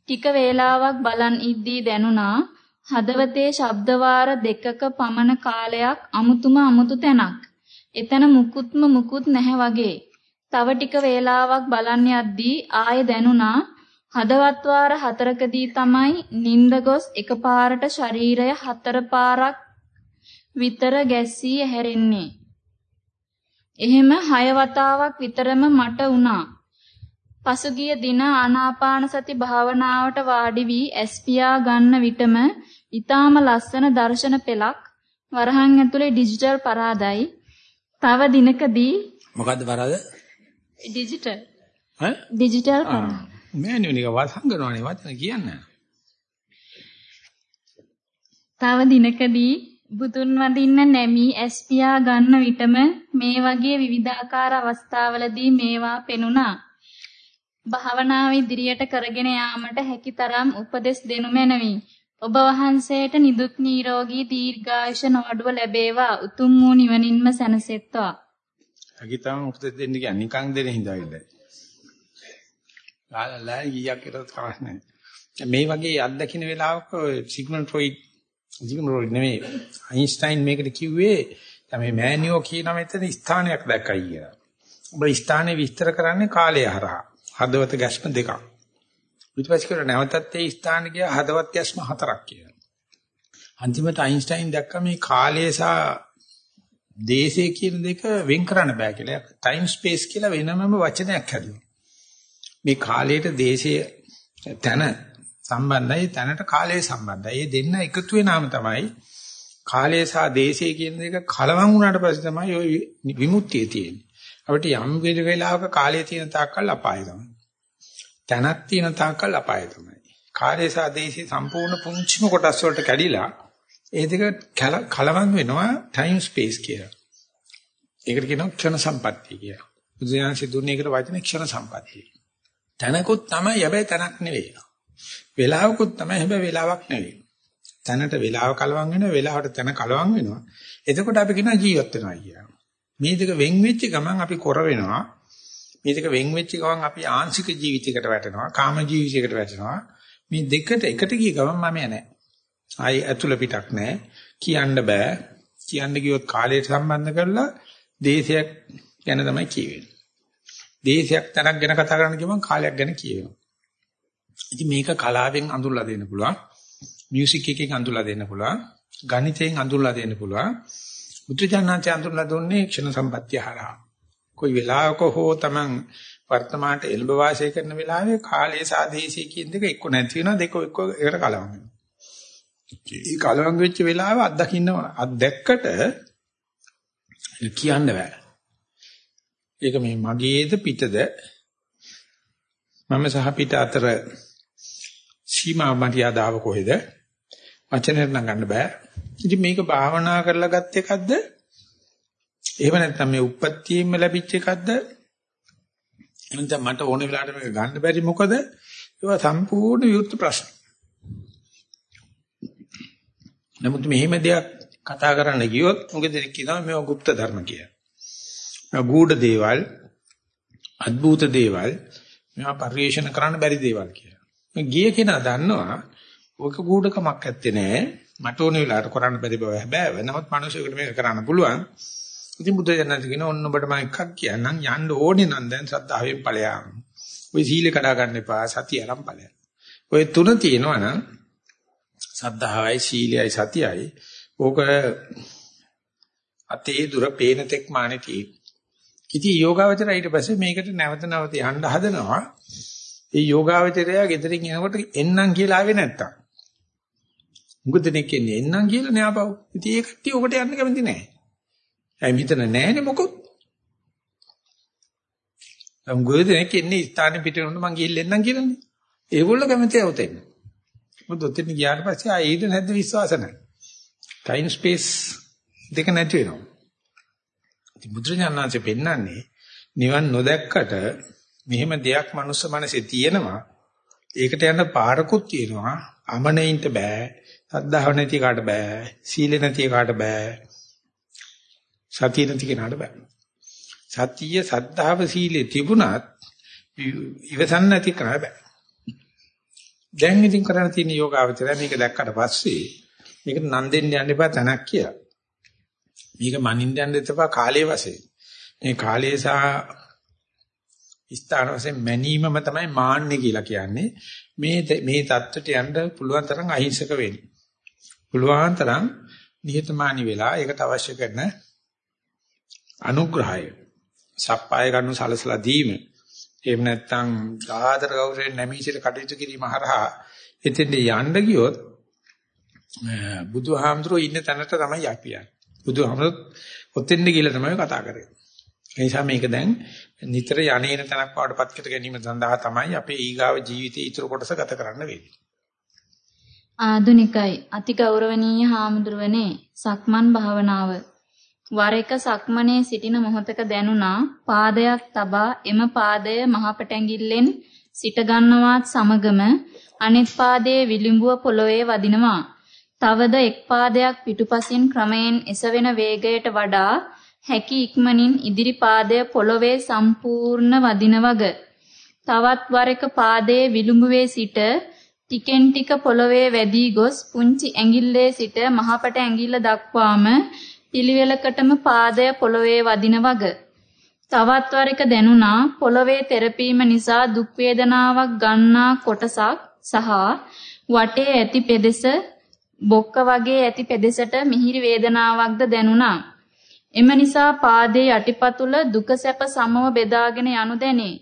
ටික වේලාවක් බලන් ඉද්දී දැනුණා හදවතේ ශබ්ද වාර දෙකක පමණ කාලයක් අමුතුම අමුතු තැනක්. එතන මුකුත්ම මුකුත් නැහැ වගේ. තව ටික වේලාවක් බලන් යද්දී ආයෙ දැනුණා හදවත් වාර හතරකදී තමයි නිින්ද ගොස් එකපාරට ශරීරය හතර පාරක් විතර ගැස්සී ඇහැරෙන්නේ. එහෙම හය වතාවක් විතරම මට වුණා. පසුගිය දින ආනාපාන සති භාවනාවට වාඩි වී ඇස්පියා ගන්න විටම ඊටාම ලස්සන දර්ශන පෙළක් වරහන් ඇතුලේ ඩිජිටල් පරාදයි. තව දිනකදී මොකද්ද පරාද? ඩිජිටල්. ඈ? ඩිජිටල් පරාද. මෑනියුනික වසංගනවනේ වචන කියන්නේ. තව දිනකදී බුදුන් වඳින්න නැමී ඇස්පියා ගන්න විටම මේ වගේ විවිධාකාර අවස්ථාවලදී මේවා පෙනුණා. භාවනාව ඉදිරියට කරගෙන යාමට හැකිතරම් උපදෙස් දෙනු මැනවි. ඔබ වහන්සේට නිදුක් නිරෝගී දීර්ඝායුෂ නොඅඩුව ලැබේවා. උතුම් වූ නිවනින්ම සැනසෙත්වා. හැකිතරම් උපදෙස් දෙන්න කියන්නේ නිකන් දෙන හිඳවිල්ල. ලාලා ගියක් කරත් කරන්නේ. මේ වගේ අත්දකින්න වෙලාවක සිග්මන්ඩ් ෆ්‍රොයිඩ් සිග්මන්ඩ් ෆ්‍රොයිඩ් නෙමෙයි අයින්ස්ටයින් මේකට කිව්වේ තමයි මෑනියෝ කියන මෙතන ස්ථානයක් දැක්කයි කියලා. ඔබ ස්ථානේ විස්තර කරන්නේ කාලය හරහා. හදවත ගැස්ම දෙකක්. ඊට පස්සේ කියලා නැවතත් ඒ ස්ථාන ගියා හදවත් ගැස්ම හතරක් කියලා. අන්තිමට අයින්ස්ටයින් දැක්ක මේ කාලය සහ දේශය කියන දෙක වෙන් කරන්න බෑ කියලා. ටයිම් ස්පේස් කියලා වෙනමම වචනයක් හැදුවා. මේ කාලයට දේශය තන සම්බන්ධයි තැනට කාලය සම්බන්ධයි. මේ දෙන්න එකතු වෙනාම තමයි කාලය සහ දේශය කියන දෙක කලවම් වුණාට පස්සේ තමයි ওই විමුක්තිය තියෙන්නේ. අපිට යම් වෙලාවක කාලය තියෙන තාක්කල් අපාය තමයි. තැනක් තියෙන තාක්කල් අපාය තමයි. කාලය සහ දේශය සම්පූර්ණ පුංචිම කොටස් වලට කැඩිලා ඒ දෙක කලවම් වෙනවා ටයිම් ස්පේස් කියලා. ඒකට කියනවා ක්ෂණ සම්පත්තිය කියලා. බුදුසසුන දුන්නේ ඒකට වචනේ ක්ෂණ සම්පත්තිය. තැනකුත් තමයි හැබැයි තැනක් නෙවෙයි. වෙලාවකුත් තමයි හැබැයි වෙලාවක් නෙවෙයි. තැනට වෙලාව කලවම් වෙනවා වෙලාවට තැන කලවම් වෙනවා. එතකොට අපි කියනවා ජීවත් වෙනවා කියලා. මේ දෙක වෙන් වෙච්ච ගමන් අපි කොර වෙනවා. මේ දෙක වෙන් වෙච්ච ගමන් අපි ආංශික ජීවිතයකට වැටෙනවා. කාම ජීවිතයකට වැටෙනවා. මේ දෙකට එකට ගිය ගමන් මම නැහැ. ආයි ඇතුළ පිටක් නැහැ. කියන්න බෑ. කියන්න ගියොත් කාලයට සම්බන්ධ කරලා දේශයක් ගැන තමයි කියවෙන්නේ. දේශයක් තරක් ගැන කතා කරන්න ගියම කාලයක් ගැන කියවෙනවා. ඉතින් මේක කලාවෙන් අඳුරලා දෙන්න පුළුවන්. මියුසික් එකකින් අඳුරලා දෙන්න පුළුවන්. ගණිතයෙන් අඳුරලා දෙන්න පුළුවන්. බුදුජානනාංශය අඳුරලා දුන්නේ ක්ෂණ සම්පත්‍ය හරහා. કોઈ වෙලාවක හෝ Taman වර්තමානට එළඹ වාසය කරන වෙලාවේ කාලයේ සාදේශී කියන දෙක එක්ක නැති වෙනවා දෙක එක්ක එකට කලවම් වෙනවා. ඒ කලවම් වෙච්ච වෙලාව අත්දකින්න අත්දැක්කට කියන්න බෑ. ඒක මේ මගේද පිටද මම සහ පිට අතර සීමා මරියාදාව කොහෙද? වචනෙන් නගන්න බෑ. ඉතින් මේක භාවනා කරලා ගත් එකක්ද? එහෙම නැත්නම් මේ උප්පත්තියෙම ලැබිච්ච එකක්ද? එහෙනම් මට ඕන වෙලාවට මේක ගන්න බැරි මොකද? ඒවා සම්පූර්ණ විරුද්ධ ප්‍රශ්න. නමුත් මෙහෙම දෙයක් කතා කරන්න ගියොත් මොකද කියනවා මේවා গুপ্ত ධර්ම කියලා. මේවා ගූඪ දේවල්, අద్భుත දේවල්, මේවා පරිේශන කරන්න බැරි දේවල් කියලා. මේ ගිය කෙනා දන්නවා ඔක ගූඪකමක් ඇත්තේ නෑ. මට ඕන වෙලාවට කරන්න බැරි බව හැබැයි නමුත් මිනිසෙකුට මේක කරන්න පුළුවන්. ඉතින් බුදු දනන්ති කියන ඔන්න ඔබට මම එකක් කියන්නම් යන්න ඕනේ නම් දැන් සද්ධාවෙන් ඵලයන්. ඔය සීල කඩා ගන්න එපා සතිය ආරම්භ ඵලයන්. ඔය තුන තියෙනවා නම් සද්ධාවයි සීලයයි සතියයි ඕක අතේ දුර පේන තෙක් මානේ තියෙයි. ඉතින් යෝගාවචරය ඊට පස්සේ මේකට නැවත නැවත යන්න හදනවා. ඒ යෝගාවචරය ගෙදරින් එනකොට එන්නම් කියලා ආවේ නැත්තම්. මුග දෙනෙක් එන්නේ එන්නම් කියලා නෑ ආපහු. ඉතින් ඒ කට්ටිය ඔකට යන්න කැමති නෑ. ඇයි මෙතන නෑනේ මොකොත්. මුග දෙනෙක් එන්නේ ස්ථානෙ පිටිනුන මං ගිහින් එන්නම් කියලානේ. ඒගොල්ලෝ කැමති આવතෙන්න. මොකද ඔතෙන් ගියාට පස්සේ ආ ඊට නැද්ද විශ්වාස නැහැ. ටයිම් ස්පේස් දෙක නැති වෙනවා. ඉතින් බුදුරජාණන්සේ පෙන්වන්නේ නිවන් නොදැක්කට මෙහෙම දෙයක් මනුස්ස මනසේ තියෙනවා. ඒකට යන පාරකුත් තියෙනවා. අමනෙයින්ට බෑ. සද්ධාව නැති කාට බෑ. සීල නැති කාට බෑ. සතිය නැති කෙනාට බෑ. සතිය සද්ධාව සීලේ තිබුණත් ඉවසන්න නැති කරා බෑ. දැන් ඉතින් කරන්න තියෙන යෝගාවචරය මේක දැක්කට පස්සේ මේකට නන් දෙන්න යන්න එපා තනක් කියලා. මේක මනින්න යන්න එපා කාලයේ වශයෙන්. මේ කාලයේ සහ ස්ථාන වශයෙන් මැනීමම තමයි මාන්නේ කියලා කියන්නේ. මේ මේ தත්ත්වයට යන්න පුළුවන් තරම් අහිංසක වෙන්න. පුළුවන් තරම් නිහතමානී වෙලා ඒකට අවශ්‍ය කරන අනුග්‍රහය සප්පාය ගන්න සලසලා දීම එහෙම නැත්නම් ආදර ගෞරවයෙන් නැමීසිට කටයුතු කිරීම හරහා එතෙන්ට යන්න ගියොත් බුදුහාමුදුරුවෝ ඉන්න තැනට තමයි අපි යන්නේ. බුදුහාමුදුරුවෝ ඔතෙන්ද කියලා තමයි කතා කරන්නේ. ඒ නිසා මේක දැන් නිතර යන්නේන තැනක් වඩපත් කර ගැනීම සඳහා තමයි අපේ ඊගාව ජීවිතයේ ඊතර කොටස ගත කරන්න වෙන්නේ. ආදුනිකයි අති ගෞරවනීය හාමුදුරුවනේ සක්මන් භාවනාව වර එක සක්මනේ සිටින මොහොතක දැනුණා පාදයක් තබා එම පාදය මහපටැඟිල්ලෙන් සිට ගන්නවත් සමගම අනිත් පාදයේ විලිඹුව පොළොවේ වදිනවා තවද එක් පාදයක් පිටුපසින් ක්‍රමයෙන් එසවෙන වේගයට වඩා හැකි ඉක්මනින් ඉදිරි පාදය පොළවේ සම්පූර්ණ වදින වග. තවත් වර එක පාදයේ විලුඹුවේ සිට ටිකෙන් ටික පොළවේ වැදී ගොස් පුංචි ඇඟිල්ලේ සිට මහපට ඇඟිල්ල දක්වාම පිළිවෙලකටම පාදය පොළවේ වදින වග. තවත් වරක දැනුණා පොළවේ තෙරපීම නිසා දුක් වේදනාවක් ගන්නා කොටසක් සහ වටේ ඇති පෙදෙස බොක්ක වගේ ඇති පෙදෙසට මිහිරි වේදනාවක්ද දැනුණා. එම නිසා පාදයේ යටිපතුල දුක සැප සමව බෙදාගෙන යනු දැනේ.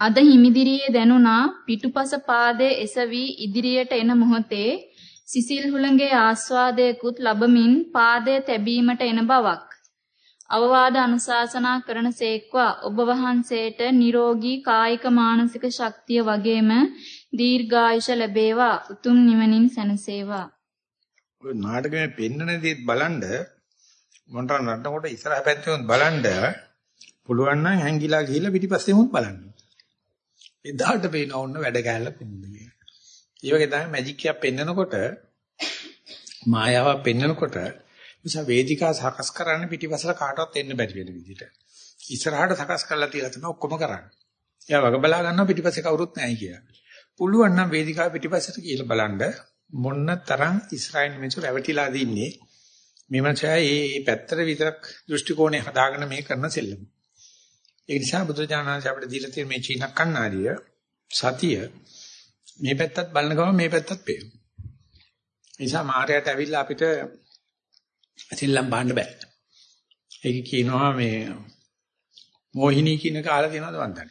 අද හිමිදිරියේ දැනුණා පිටුපස පාදයේ එසවි ඉදිරියට එන මොහොතේ සිසිල් හුළඟේ ආස්වාදයකුත් ලබමින් පාදයේ තැබීමට එන බවක්. අවවාද අනුශාසනා කරන සේක්වා ඔබ වහන්සේට නිරෝගී කායික මානසික ශක්තිය වගේම දීර්ඝායුෂ ලැබේවා උතුම් නිවනින් සැනසේවා. ඔය නාටකයේ පෙන්නන දේත් බලන්ඩ මොන්ටර නටනකොට ඉස්සරහ පැත්තෙන් බලන්ඩ පුළුවන් නම් හැංගිලා ගිහිල්ලා පිටිපස්සෙම බලන්න. එදාට පේන ඕන්න වැඩ කෑල්ල පෙන්නුනේ. ඒ වගේ තමයි මැජික් එකක් පෙන්නකොට මායාවක් පෙන්නකොට නිසා වේදිකා සකස් කරන්න පිටිපස්සට කාටවත් එන්න බැරි වෙන විදිහට. ඉස්සරහට සකස් කරලා තියලා තමයි ඔක්කොම කරන්නේ. එයා වග බලා ගන්නවා පිටිපස්සේ කවුරුත් නැහැ කියලා. පුළුවන් නම් වේදිකාව පිටිපස්සට කියලා බලන්න මොන්න තරම් ඉස්රායිල් මිනිස්සු රැවටිලා දින්නේ. මේ මනසයි මේ පැත්තට විතරක් දෘෂ්ටි කෝණය හදාගෙන මේ කරන සෙල්ලම. ඒ නිසා බුදුරජාණන් අපිට දීලා තියෙන මේ චීන කන්නාඩිය සතිය මේ පැත්තත් බලන ගමන් මේ පැත්තත් පේනවා. ඒ නිසා මායයට ඇවිල්ලා අපිට සෙල්ලම් බාන්න බෑ. ඒක කියනවා මේ මොහිනී කියන කාලේ තියෙනවද වන්දන.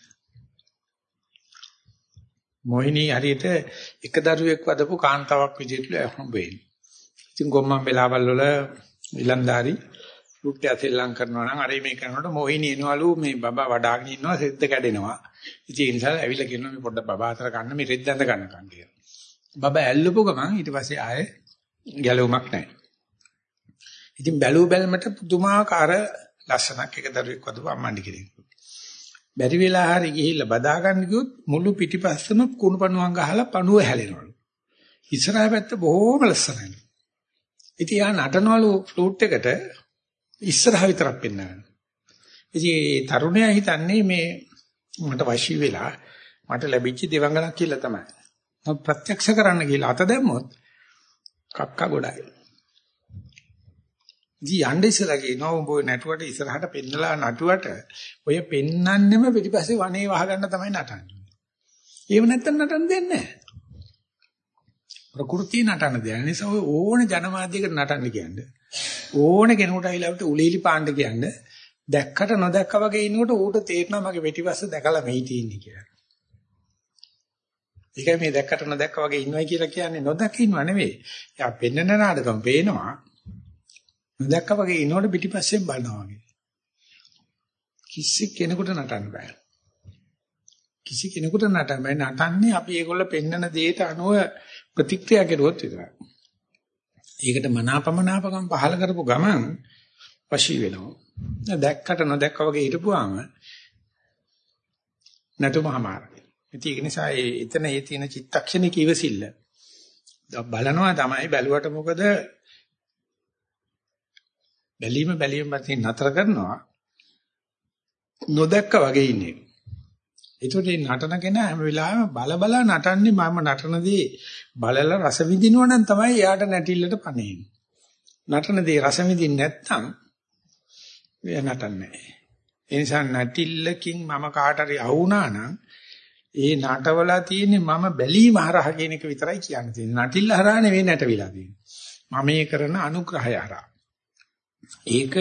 මොහිනී හරියට එක දරුවෙක් වදපු කාන්තාවක් විදිහට හම්බ වෙන්නේ. ඉතින් ගොම්මන් වෙලාවල් වල විලන්දාරි රුප්පය සෙල්ලම් කරනවා නම් අර මේ කරනකොට මොහිනී එනවලු මේ බබා වඩාගෙන ඉන්නවා සෙද්ද කැඩෙනවා. ඉතින් ඒ නිසා ඇවිල්ලා කියනවා මේ පොඩ්ඩක් බබා අතර ගන්න මේ රෙද්ද ඇඳ ගන්නකම් කියලා. බබා ඇල්ලපු ගමන් ඊට පස්සේ ආයේ ගැලවුමක් නැහැ. ඉතින් බැලුව බැලමට පුදුමාකාර ලස්සනක් එක දරුවෙක් වදපු අම්මණ්ඩි කෙනෙක්. බැරි වෙලා හරි ගිහිල්ලා බදා ගන්න ගියොත් මුළු පිටිපස්සම කුණු පණුවන් ගහලා පණුව හැලෙනවලු. ඉස්සරහ පැත්ත බොහොම ලස්සනයි. ඉතින් යා නටනවලු ෆ්ලූට් එකට ඉස්සරහ විතරක් පෙන්වනවා. ඉතින් තරුණයා හිතන්නේ මේ මට වශී වෙලා මට ලැබිච්ච දෙවංගනක් කියලා තමයි. ප්‍රත්‍යක්ෂ කරන්න කියලා අත දැම්මොත් කක්ක ගොඩයි. ඉතින් යන්නේ ඉස්සලා කියනවා උඹ නැටුවට ඉස්සරහට පෙන්නලා නටුවට ඔය පෙන්නන්නෙම පිටිපස්සේ වනේ වහගන්න තමයි නටන්නේ. ඒව නැත්තම් නටන්න දෙන්නේ නැහැ. ප්‍රകൃති නටන්න දෙන නිසා ඔය ඕන ජනමාධ්‍යයකට නටන්න කියන්නේ. ඕන කෙනෙකුට අයිලාවට උලීලි පාණ්ඩ කියන්නේ දැක්කට නොදැක්කා වගේ ඉන්නකොට ඌට තේරෙනවා මගේ පිටිපස්ස දැකලා මේ ඉතින්නේ කියලා. ඒකයි මේ දැක්කට නොදැක්කා වගේ ඉන්නවයි කියලා කියන්නේ නොදැක්ක ඉන්නව නෙවෙයි. එයා පෙන්නන නාඩගම් පේනවා. නොදැක්ක වගේ ඉනෝඩ පිටිපස්සෙන් බලනවා වගේ. කිසි කෙනෙකුට නටන්න බෑ. කිසි කෙනෙකුට නටන්න බෑ. නටන්නේ අපි ඒගොල්ල පෙන්නන දේට අනුව ප්‍රතික්‍රියා කරුවොත් විතරයි. ඒකට මනාපමනාපකම් පහල කරපු ගමන් වශී වෙනවා. දැක්කට නොදැක්ක වගේ හිටපුවාම නටුමහමාරයි. ඒක නිසා ඒ එතන ඒ තියෙන චිත්තක්ෂණික ඉවසිල්ල බලනවා තමයි බැලුවට මොකද බැලීම බැලීම මතින් නතර කරනවා නොදැක්ක වගේ ඉන්නේ. ඒකට මේ නටන කෙනා හැම වෙලාවෙම බල බල නටන්නේ මම නටනදී බලලා රස විඳිනව නම් තමයි එයාට නැටිල්ලට පණේන්නේ. නටන දේ රස විඳින්නේ නැත්නම් එයා නටන්නේ නැහැ. ඒ නිසා නැටිල්ලකින් මම කාට හරි අහුණා නම් ඒ නටවලා තියෙන්නේ මම බැලීම හරහා කියන එක විතරයි කියන්න තියෙන්නේ. නටිල්ල හරහා නෙවෙයි නැටවිලා තියෙන්නේ. මම මේ කරන අනුග්‍රහය හරහා. ඒක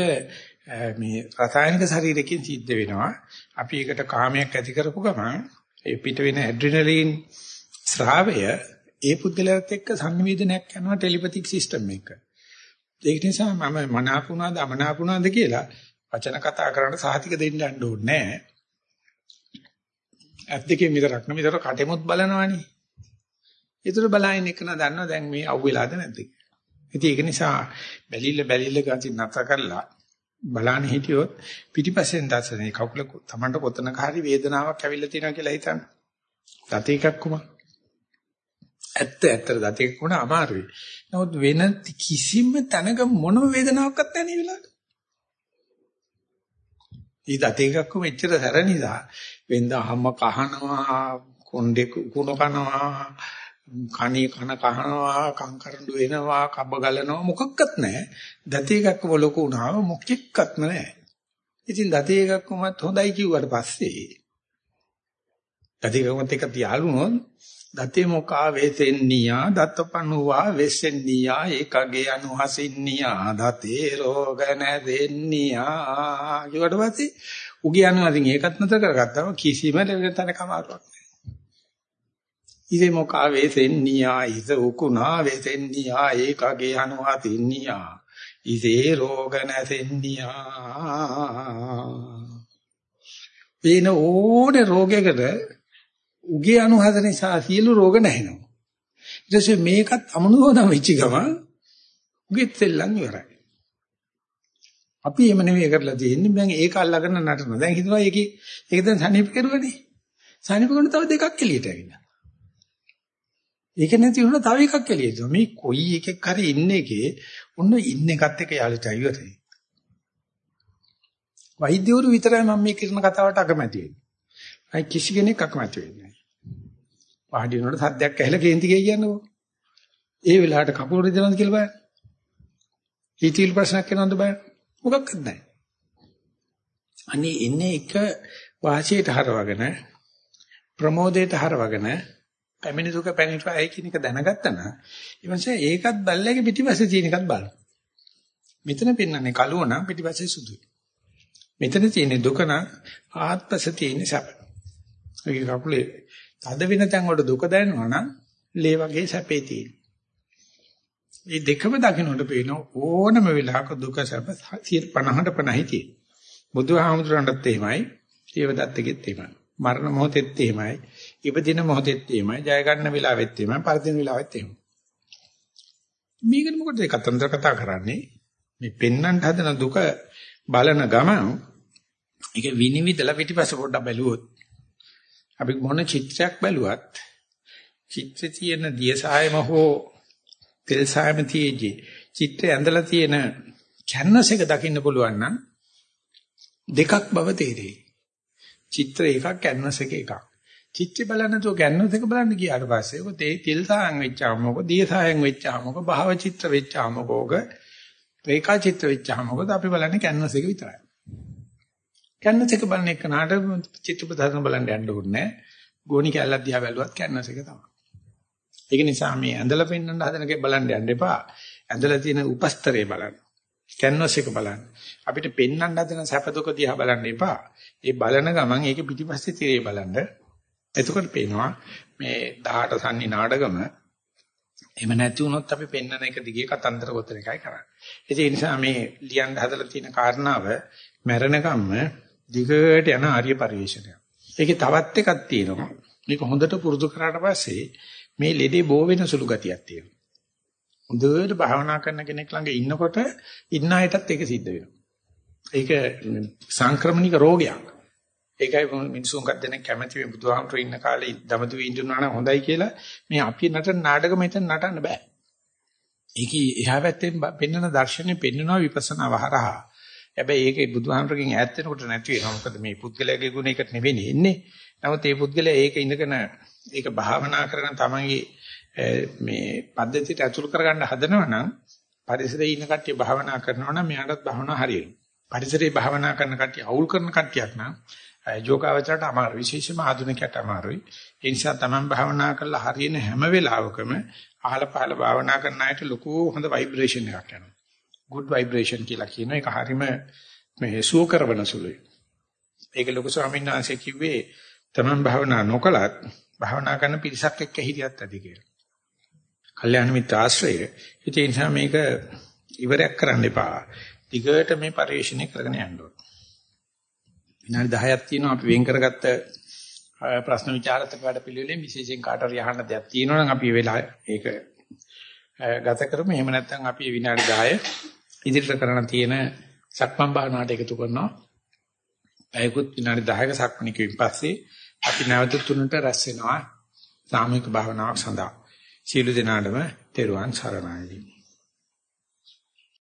මේ රසායනික ශරීරයෙන් සිද්ධ වෙනවා. අපි ඒකට කාමයක් ඇති කරපු ගමන් ඒ පිට වෙන ඇඩ්‍රිනලින් ස්‍රාවය ඒ පුද්ගලයාත් එක්ක සංවේදනයක් කරනවා ටෙලිපැතික් සිස්ටම් එක. ඒක නිසා මම මනාපුණාද අමනාපුණාද කියලා වචන කතා කරන්න සාහිතික දෙන්න යන්න ඕනේ නැහැ. ඇත් දෙකේ විතරක් නෙමෙයි විතර කටෙමුත් බලනවනේ. ඒතර බලයින් එක නා දන්නවා දැන් මේ අවුලාද නැද්ද කියලා. ඉතින් ඒක නිසා බැලිල්ල බැලිල්ල ගාති නැතර කරලා බලන්න හිටියොත් පිටිපස්සෙන් දැසනේ කකුල තමන්ට කොතනක හරි වේදනාවක් ඇවිල්ලා තියෙනවා කියලා හිතන්න. දත එකක් කොම. ඇත්ත ඇත්තට දත එකක් වුණා අමාරුයි. නමුත් වෙන කිසිම තැනක මොනම වේදනාවක්වත් නැහැ නේ වෙලාවට. ඊ දත එකක් කොම එච්චර සැර නිසා වෙන්දා හැම කහනවා කොණ්ඩේ කුණ කනවා කණී කන කහනවා කංකරඬු වෙනවා කබ ගලනවා මොකක්වත් නැහැ. දති එකක්ම ලොකු වුණාම මොකෙක්වත් නැහැ. ඉතින් දතේ එකක් කොහොමත් හොඳයි කිව්වට පස්සේ දතේ එකක්වත් එක තියාලුනොත් දතේ මොකා වේසෙන්නියා දත්තපණුවා වෙසෙන්නියා ඒකගේ අනුහසින්නියා දතේ රෝග නැදෙන්නියා කිව්වට පස්සේ උගේ අනුහසින් ඒකත් නතර කරගත්තම කිසිම දෙයක් කමාරුවක් ඉසේ මොකා වේසෙන්නියා ඉස උකුණා වේසෙන්නියා ඒකගේ අනුහසින්නියා ඉසේ රෝග නැසෙන්නියා වෙන ඕනේ රෝගයකට උගේ අනුහස නිසා සියලු රෝග නැහෙනවා. ඊට පස්සේ මේකත් අමනුවදම වෙච්ච ගමන් උගෙත් සෙල්ලම් ඉවරයි. අපි එහෙම නෙවෙයි කරලා තියෙන්නේ. මම ඒක අල්ලගෙන නටන. දැන් හිතනවා ඒකේ ඒක දැන් සනීප කරුවනේ. සනීප කරන තව දෙකක් එළියට ඇවිල්ලා. ඒක නැති වුණා තව එකක් එළියට. මේ කොයි එකෙක් හරි ඉන්න එකේ ඔන්න ඉන්න එකත් එක්ක යාළුට ඉවරයි. වෛද්‍යවරු විතරයි මම මේ කරන කතාවට අකමැති වෙන්නේ. අයි කිසි කෙනෙක් අකමැති වෙන්නේ නැහැ. පහඩි වෙනකොට සද්දයක් ඇහිලා කේන්ති ගේ කියන්නකෝ. ඒ වෙලාවට කකුල රිදෙනවද කියලා බලන්න. හිතවිලි ප්‍රශ්නයක් වෙනවද බලන්න. මොකක්වත් නැහැ. අනේ එන්නේ එක වාසියට හරවගෙන ප්‍රමෝදයට හරවගෙන පැමිණි දුක පැනිටුවා ඒ කියන එක දැනගත්තා නම් ඊමණසේ ඒකත් බල්ලගේ පිටිපස්සේ තියෙන එකත් බලන්න. මෙතන පෙන්වන්නේ කළුව නම් පිටිපස්සේ සුදුයි. මෙතන තියෙන දුක නම් ආත්පස තියෙන සැප. ඒ කකුලේ තද වෙන තැන් වල දුක දැනෙනවා නම් ලේ වගේ සැපේ තියෙන. මේ දෙකම දකින්නට පේන ඕනම වෙලාවක දුක සැප 50ට 50යි තියෙන. බුදුහාමුදුරන්ටත් එහෙමයි, ඒවදත්තගෙත් එහෙමයි. මරණ මොහොතෙත් එහෙමයි, ඉපදින මොහොතෙත් එහෙමයි, ජය ගන්න වෙලාවෙත් එහෙමයි, පරදින වෙලාවෙත් එහෙමයි. මේකට මොකටද කතන්දර කතා කරන්නේ? මේ පෙන්නන්න හදන දුක බලන ගමන් ඒක විනිවිදලා පිටිපස්ස පොඩ්ඩක් බැලුවොත් අපි මොන චිත්‍රයක් බැලුවත් චිත්‍රයේ තියෙන දියසායම හෝ තෙල් සායම තියේජි චිත්‍රය ඇඳලා තියෙන කැන්වස් එක දකින්න පුළුවන් නම් දෙකක් බව තේරෙයි. චිත්‍ර එකක් කැන්වස් එක එකක්. චිත්‍රය බලන්න තෝ කැන්වස් එක බලන්න ගියාට පස්සේ ඔක තෙල් සායම් වෙච්චාම මොක දිය සායම් වෙච්චාම මොක භාව චිත්‍ර වෙච්චාම මොකෝක රේඛා චිත්‍ර වෙච්චාම මොකද අපි බලන්නේ කැන්වස් එක විතරයි. කැන්වස් එක බලන එක නාට චිත්‍ර ප්‍රදර්ශන බලන්න යන්න ඕනේ නැහැ. ගෝණි කැල්ලක් දිහා බැලුවත් කැන්වස් එක තමයි. ඒක නිසා මේ ඇඳලා පෙන්වන්න හදන එක බලන්න යන්න එපා. ඇඳලා තියෙන උපස්තරය බලන්න. කැන්වස් එක බලන්න. අපිට පෙන්වන්න හදන සැප දුක දිහා බලන්න එපා. ඒ බලන ගමන් ඒකේ පිටිපස්සේ තිරේ බලන්න. එතකොට පේනවා මේ 18 සන්නි නාඩගම එහෙම නැති වුණොත් අපි පෙන්වන එක දිගේ කතන්දර ගොතන එකයි කරන්නේ. ඒ නිසා මේ ලියන්න හදලා තියෙන කාරණාව මැරෙනකම්ම දිගට යන ආර්ය පරිශ්‍රණයක්. ඒකේ තවත් එකක් තියෙනවා. මේක හොඳට පුරුදු කරාට පස්සේ මේ ලෙඩේ බෝ වෙන සුළු ගතියක් තියෙනවා. හොඳට භාවනා කරන කෙනෙක් ළඟ ඉන්නකොට ඉන්න අයටත් ඒක සිද්ධ වෙනවා. ඒක සංක්‍රමණික රෝගයක්. ඒකයි මිනිසුන් ගන්න කැමැති මේ බුදුහාමුදුරු ඉන්න කාලේ දමදු ඉඳුනා නම් හොඳයි කියලා මේ අපි නටන නාටක මෙතන නටන්න බෑ. ඒකී එහා පැත්තෙන් පෙන්වන දර්ශනේ පෙන්වනවා විපස්සනා වහරහා. හැබැයි ඒකේ බුදුහාමරගෙන් ඈත් වෙනකොට නැති වෙනවා. මොකද මේ පුද්ගලයාගේ ගුණයකට නෙවෙයි එන්නේ. නමුත් මේ පුද්ගලයා ඒක ඉඳගෙන ඒක භාවනා කරන තමන්ගේ මේ පද්ධතියට ඇතුළු කරගන්න හදනවා නම් පරිසරයේ ඉන්න කට්ටිය භාවනා කරනවා නම් මෙයාටත් භාවනා හරියනවා. පරිසරයේ භාවනා කරන කට්ටිය අවුල් කරන කට්ටියක් නම් යෝගාවචරයට අමාරු විශේෂම ආධුනිකයට අමාරුයි. ඒ නිසා තමන් භාවනා කරලා හරියන හැම වෙලාවකම අහල පහල භාවනා කරන අයට ලොකු හොඳ ভাইබ්‍රේෂන් එකක් යනවා. good vibration කියලා කියන එක හරීම මේ සුව කරවන සුළුයි. ඒක ලොකු ස්වාමීන් වහන්සේ කිව්වේ තමන් භාවනා නොකලත් භාවනා කරන පිරිසක් එක්ක හිටියත් ඇති කියලා. කල්යාණ මිත්‍ර ආශ්‍රය. ඒ නිසා මේක ඉවරයක් කරන්න එපා. දිගට මේ පරිශ්‍රණය කරගෙන යන්න ඕන. විනාඩි 10ක් තියෙනවා අපි වෙන් කරගත්ත ප්‍රශ්න විචාරතක වැඩ පිළිවෙලෙන් විශේෂයෙන් කාට හරි අහන්න දෙයක් තියෙනවා නම් අපි වෙලා ඒක ගත කරමු. එහෙම නැත්නම් අපි විනාඩි 10 ඉදිරියට කරන්න තියෙන සක්මන් භාවනාවට එකතු කරනවා. පැයකුත් විනාඩි 10ක සක්මණේකින් පස්සේ අපි නැවත තුනට රැස් වෙනවා සාමූහික භාවනාවක් සඳහා. සීල දිනාඩම තෙරුවන් සරණයි.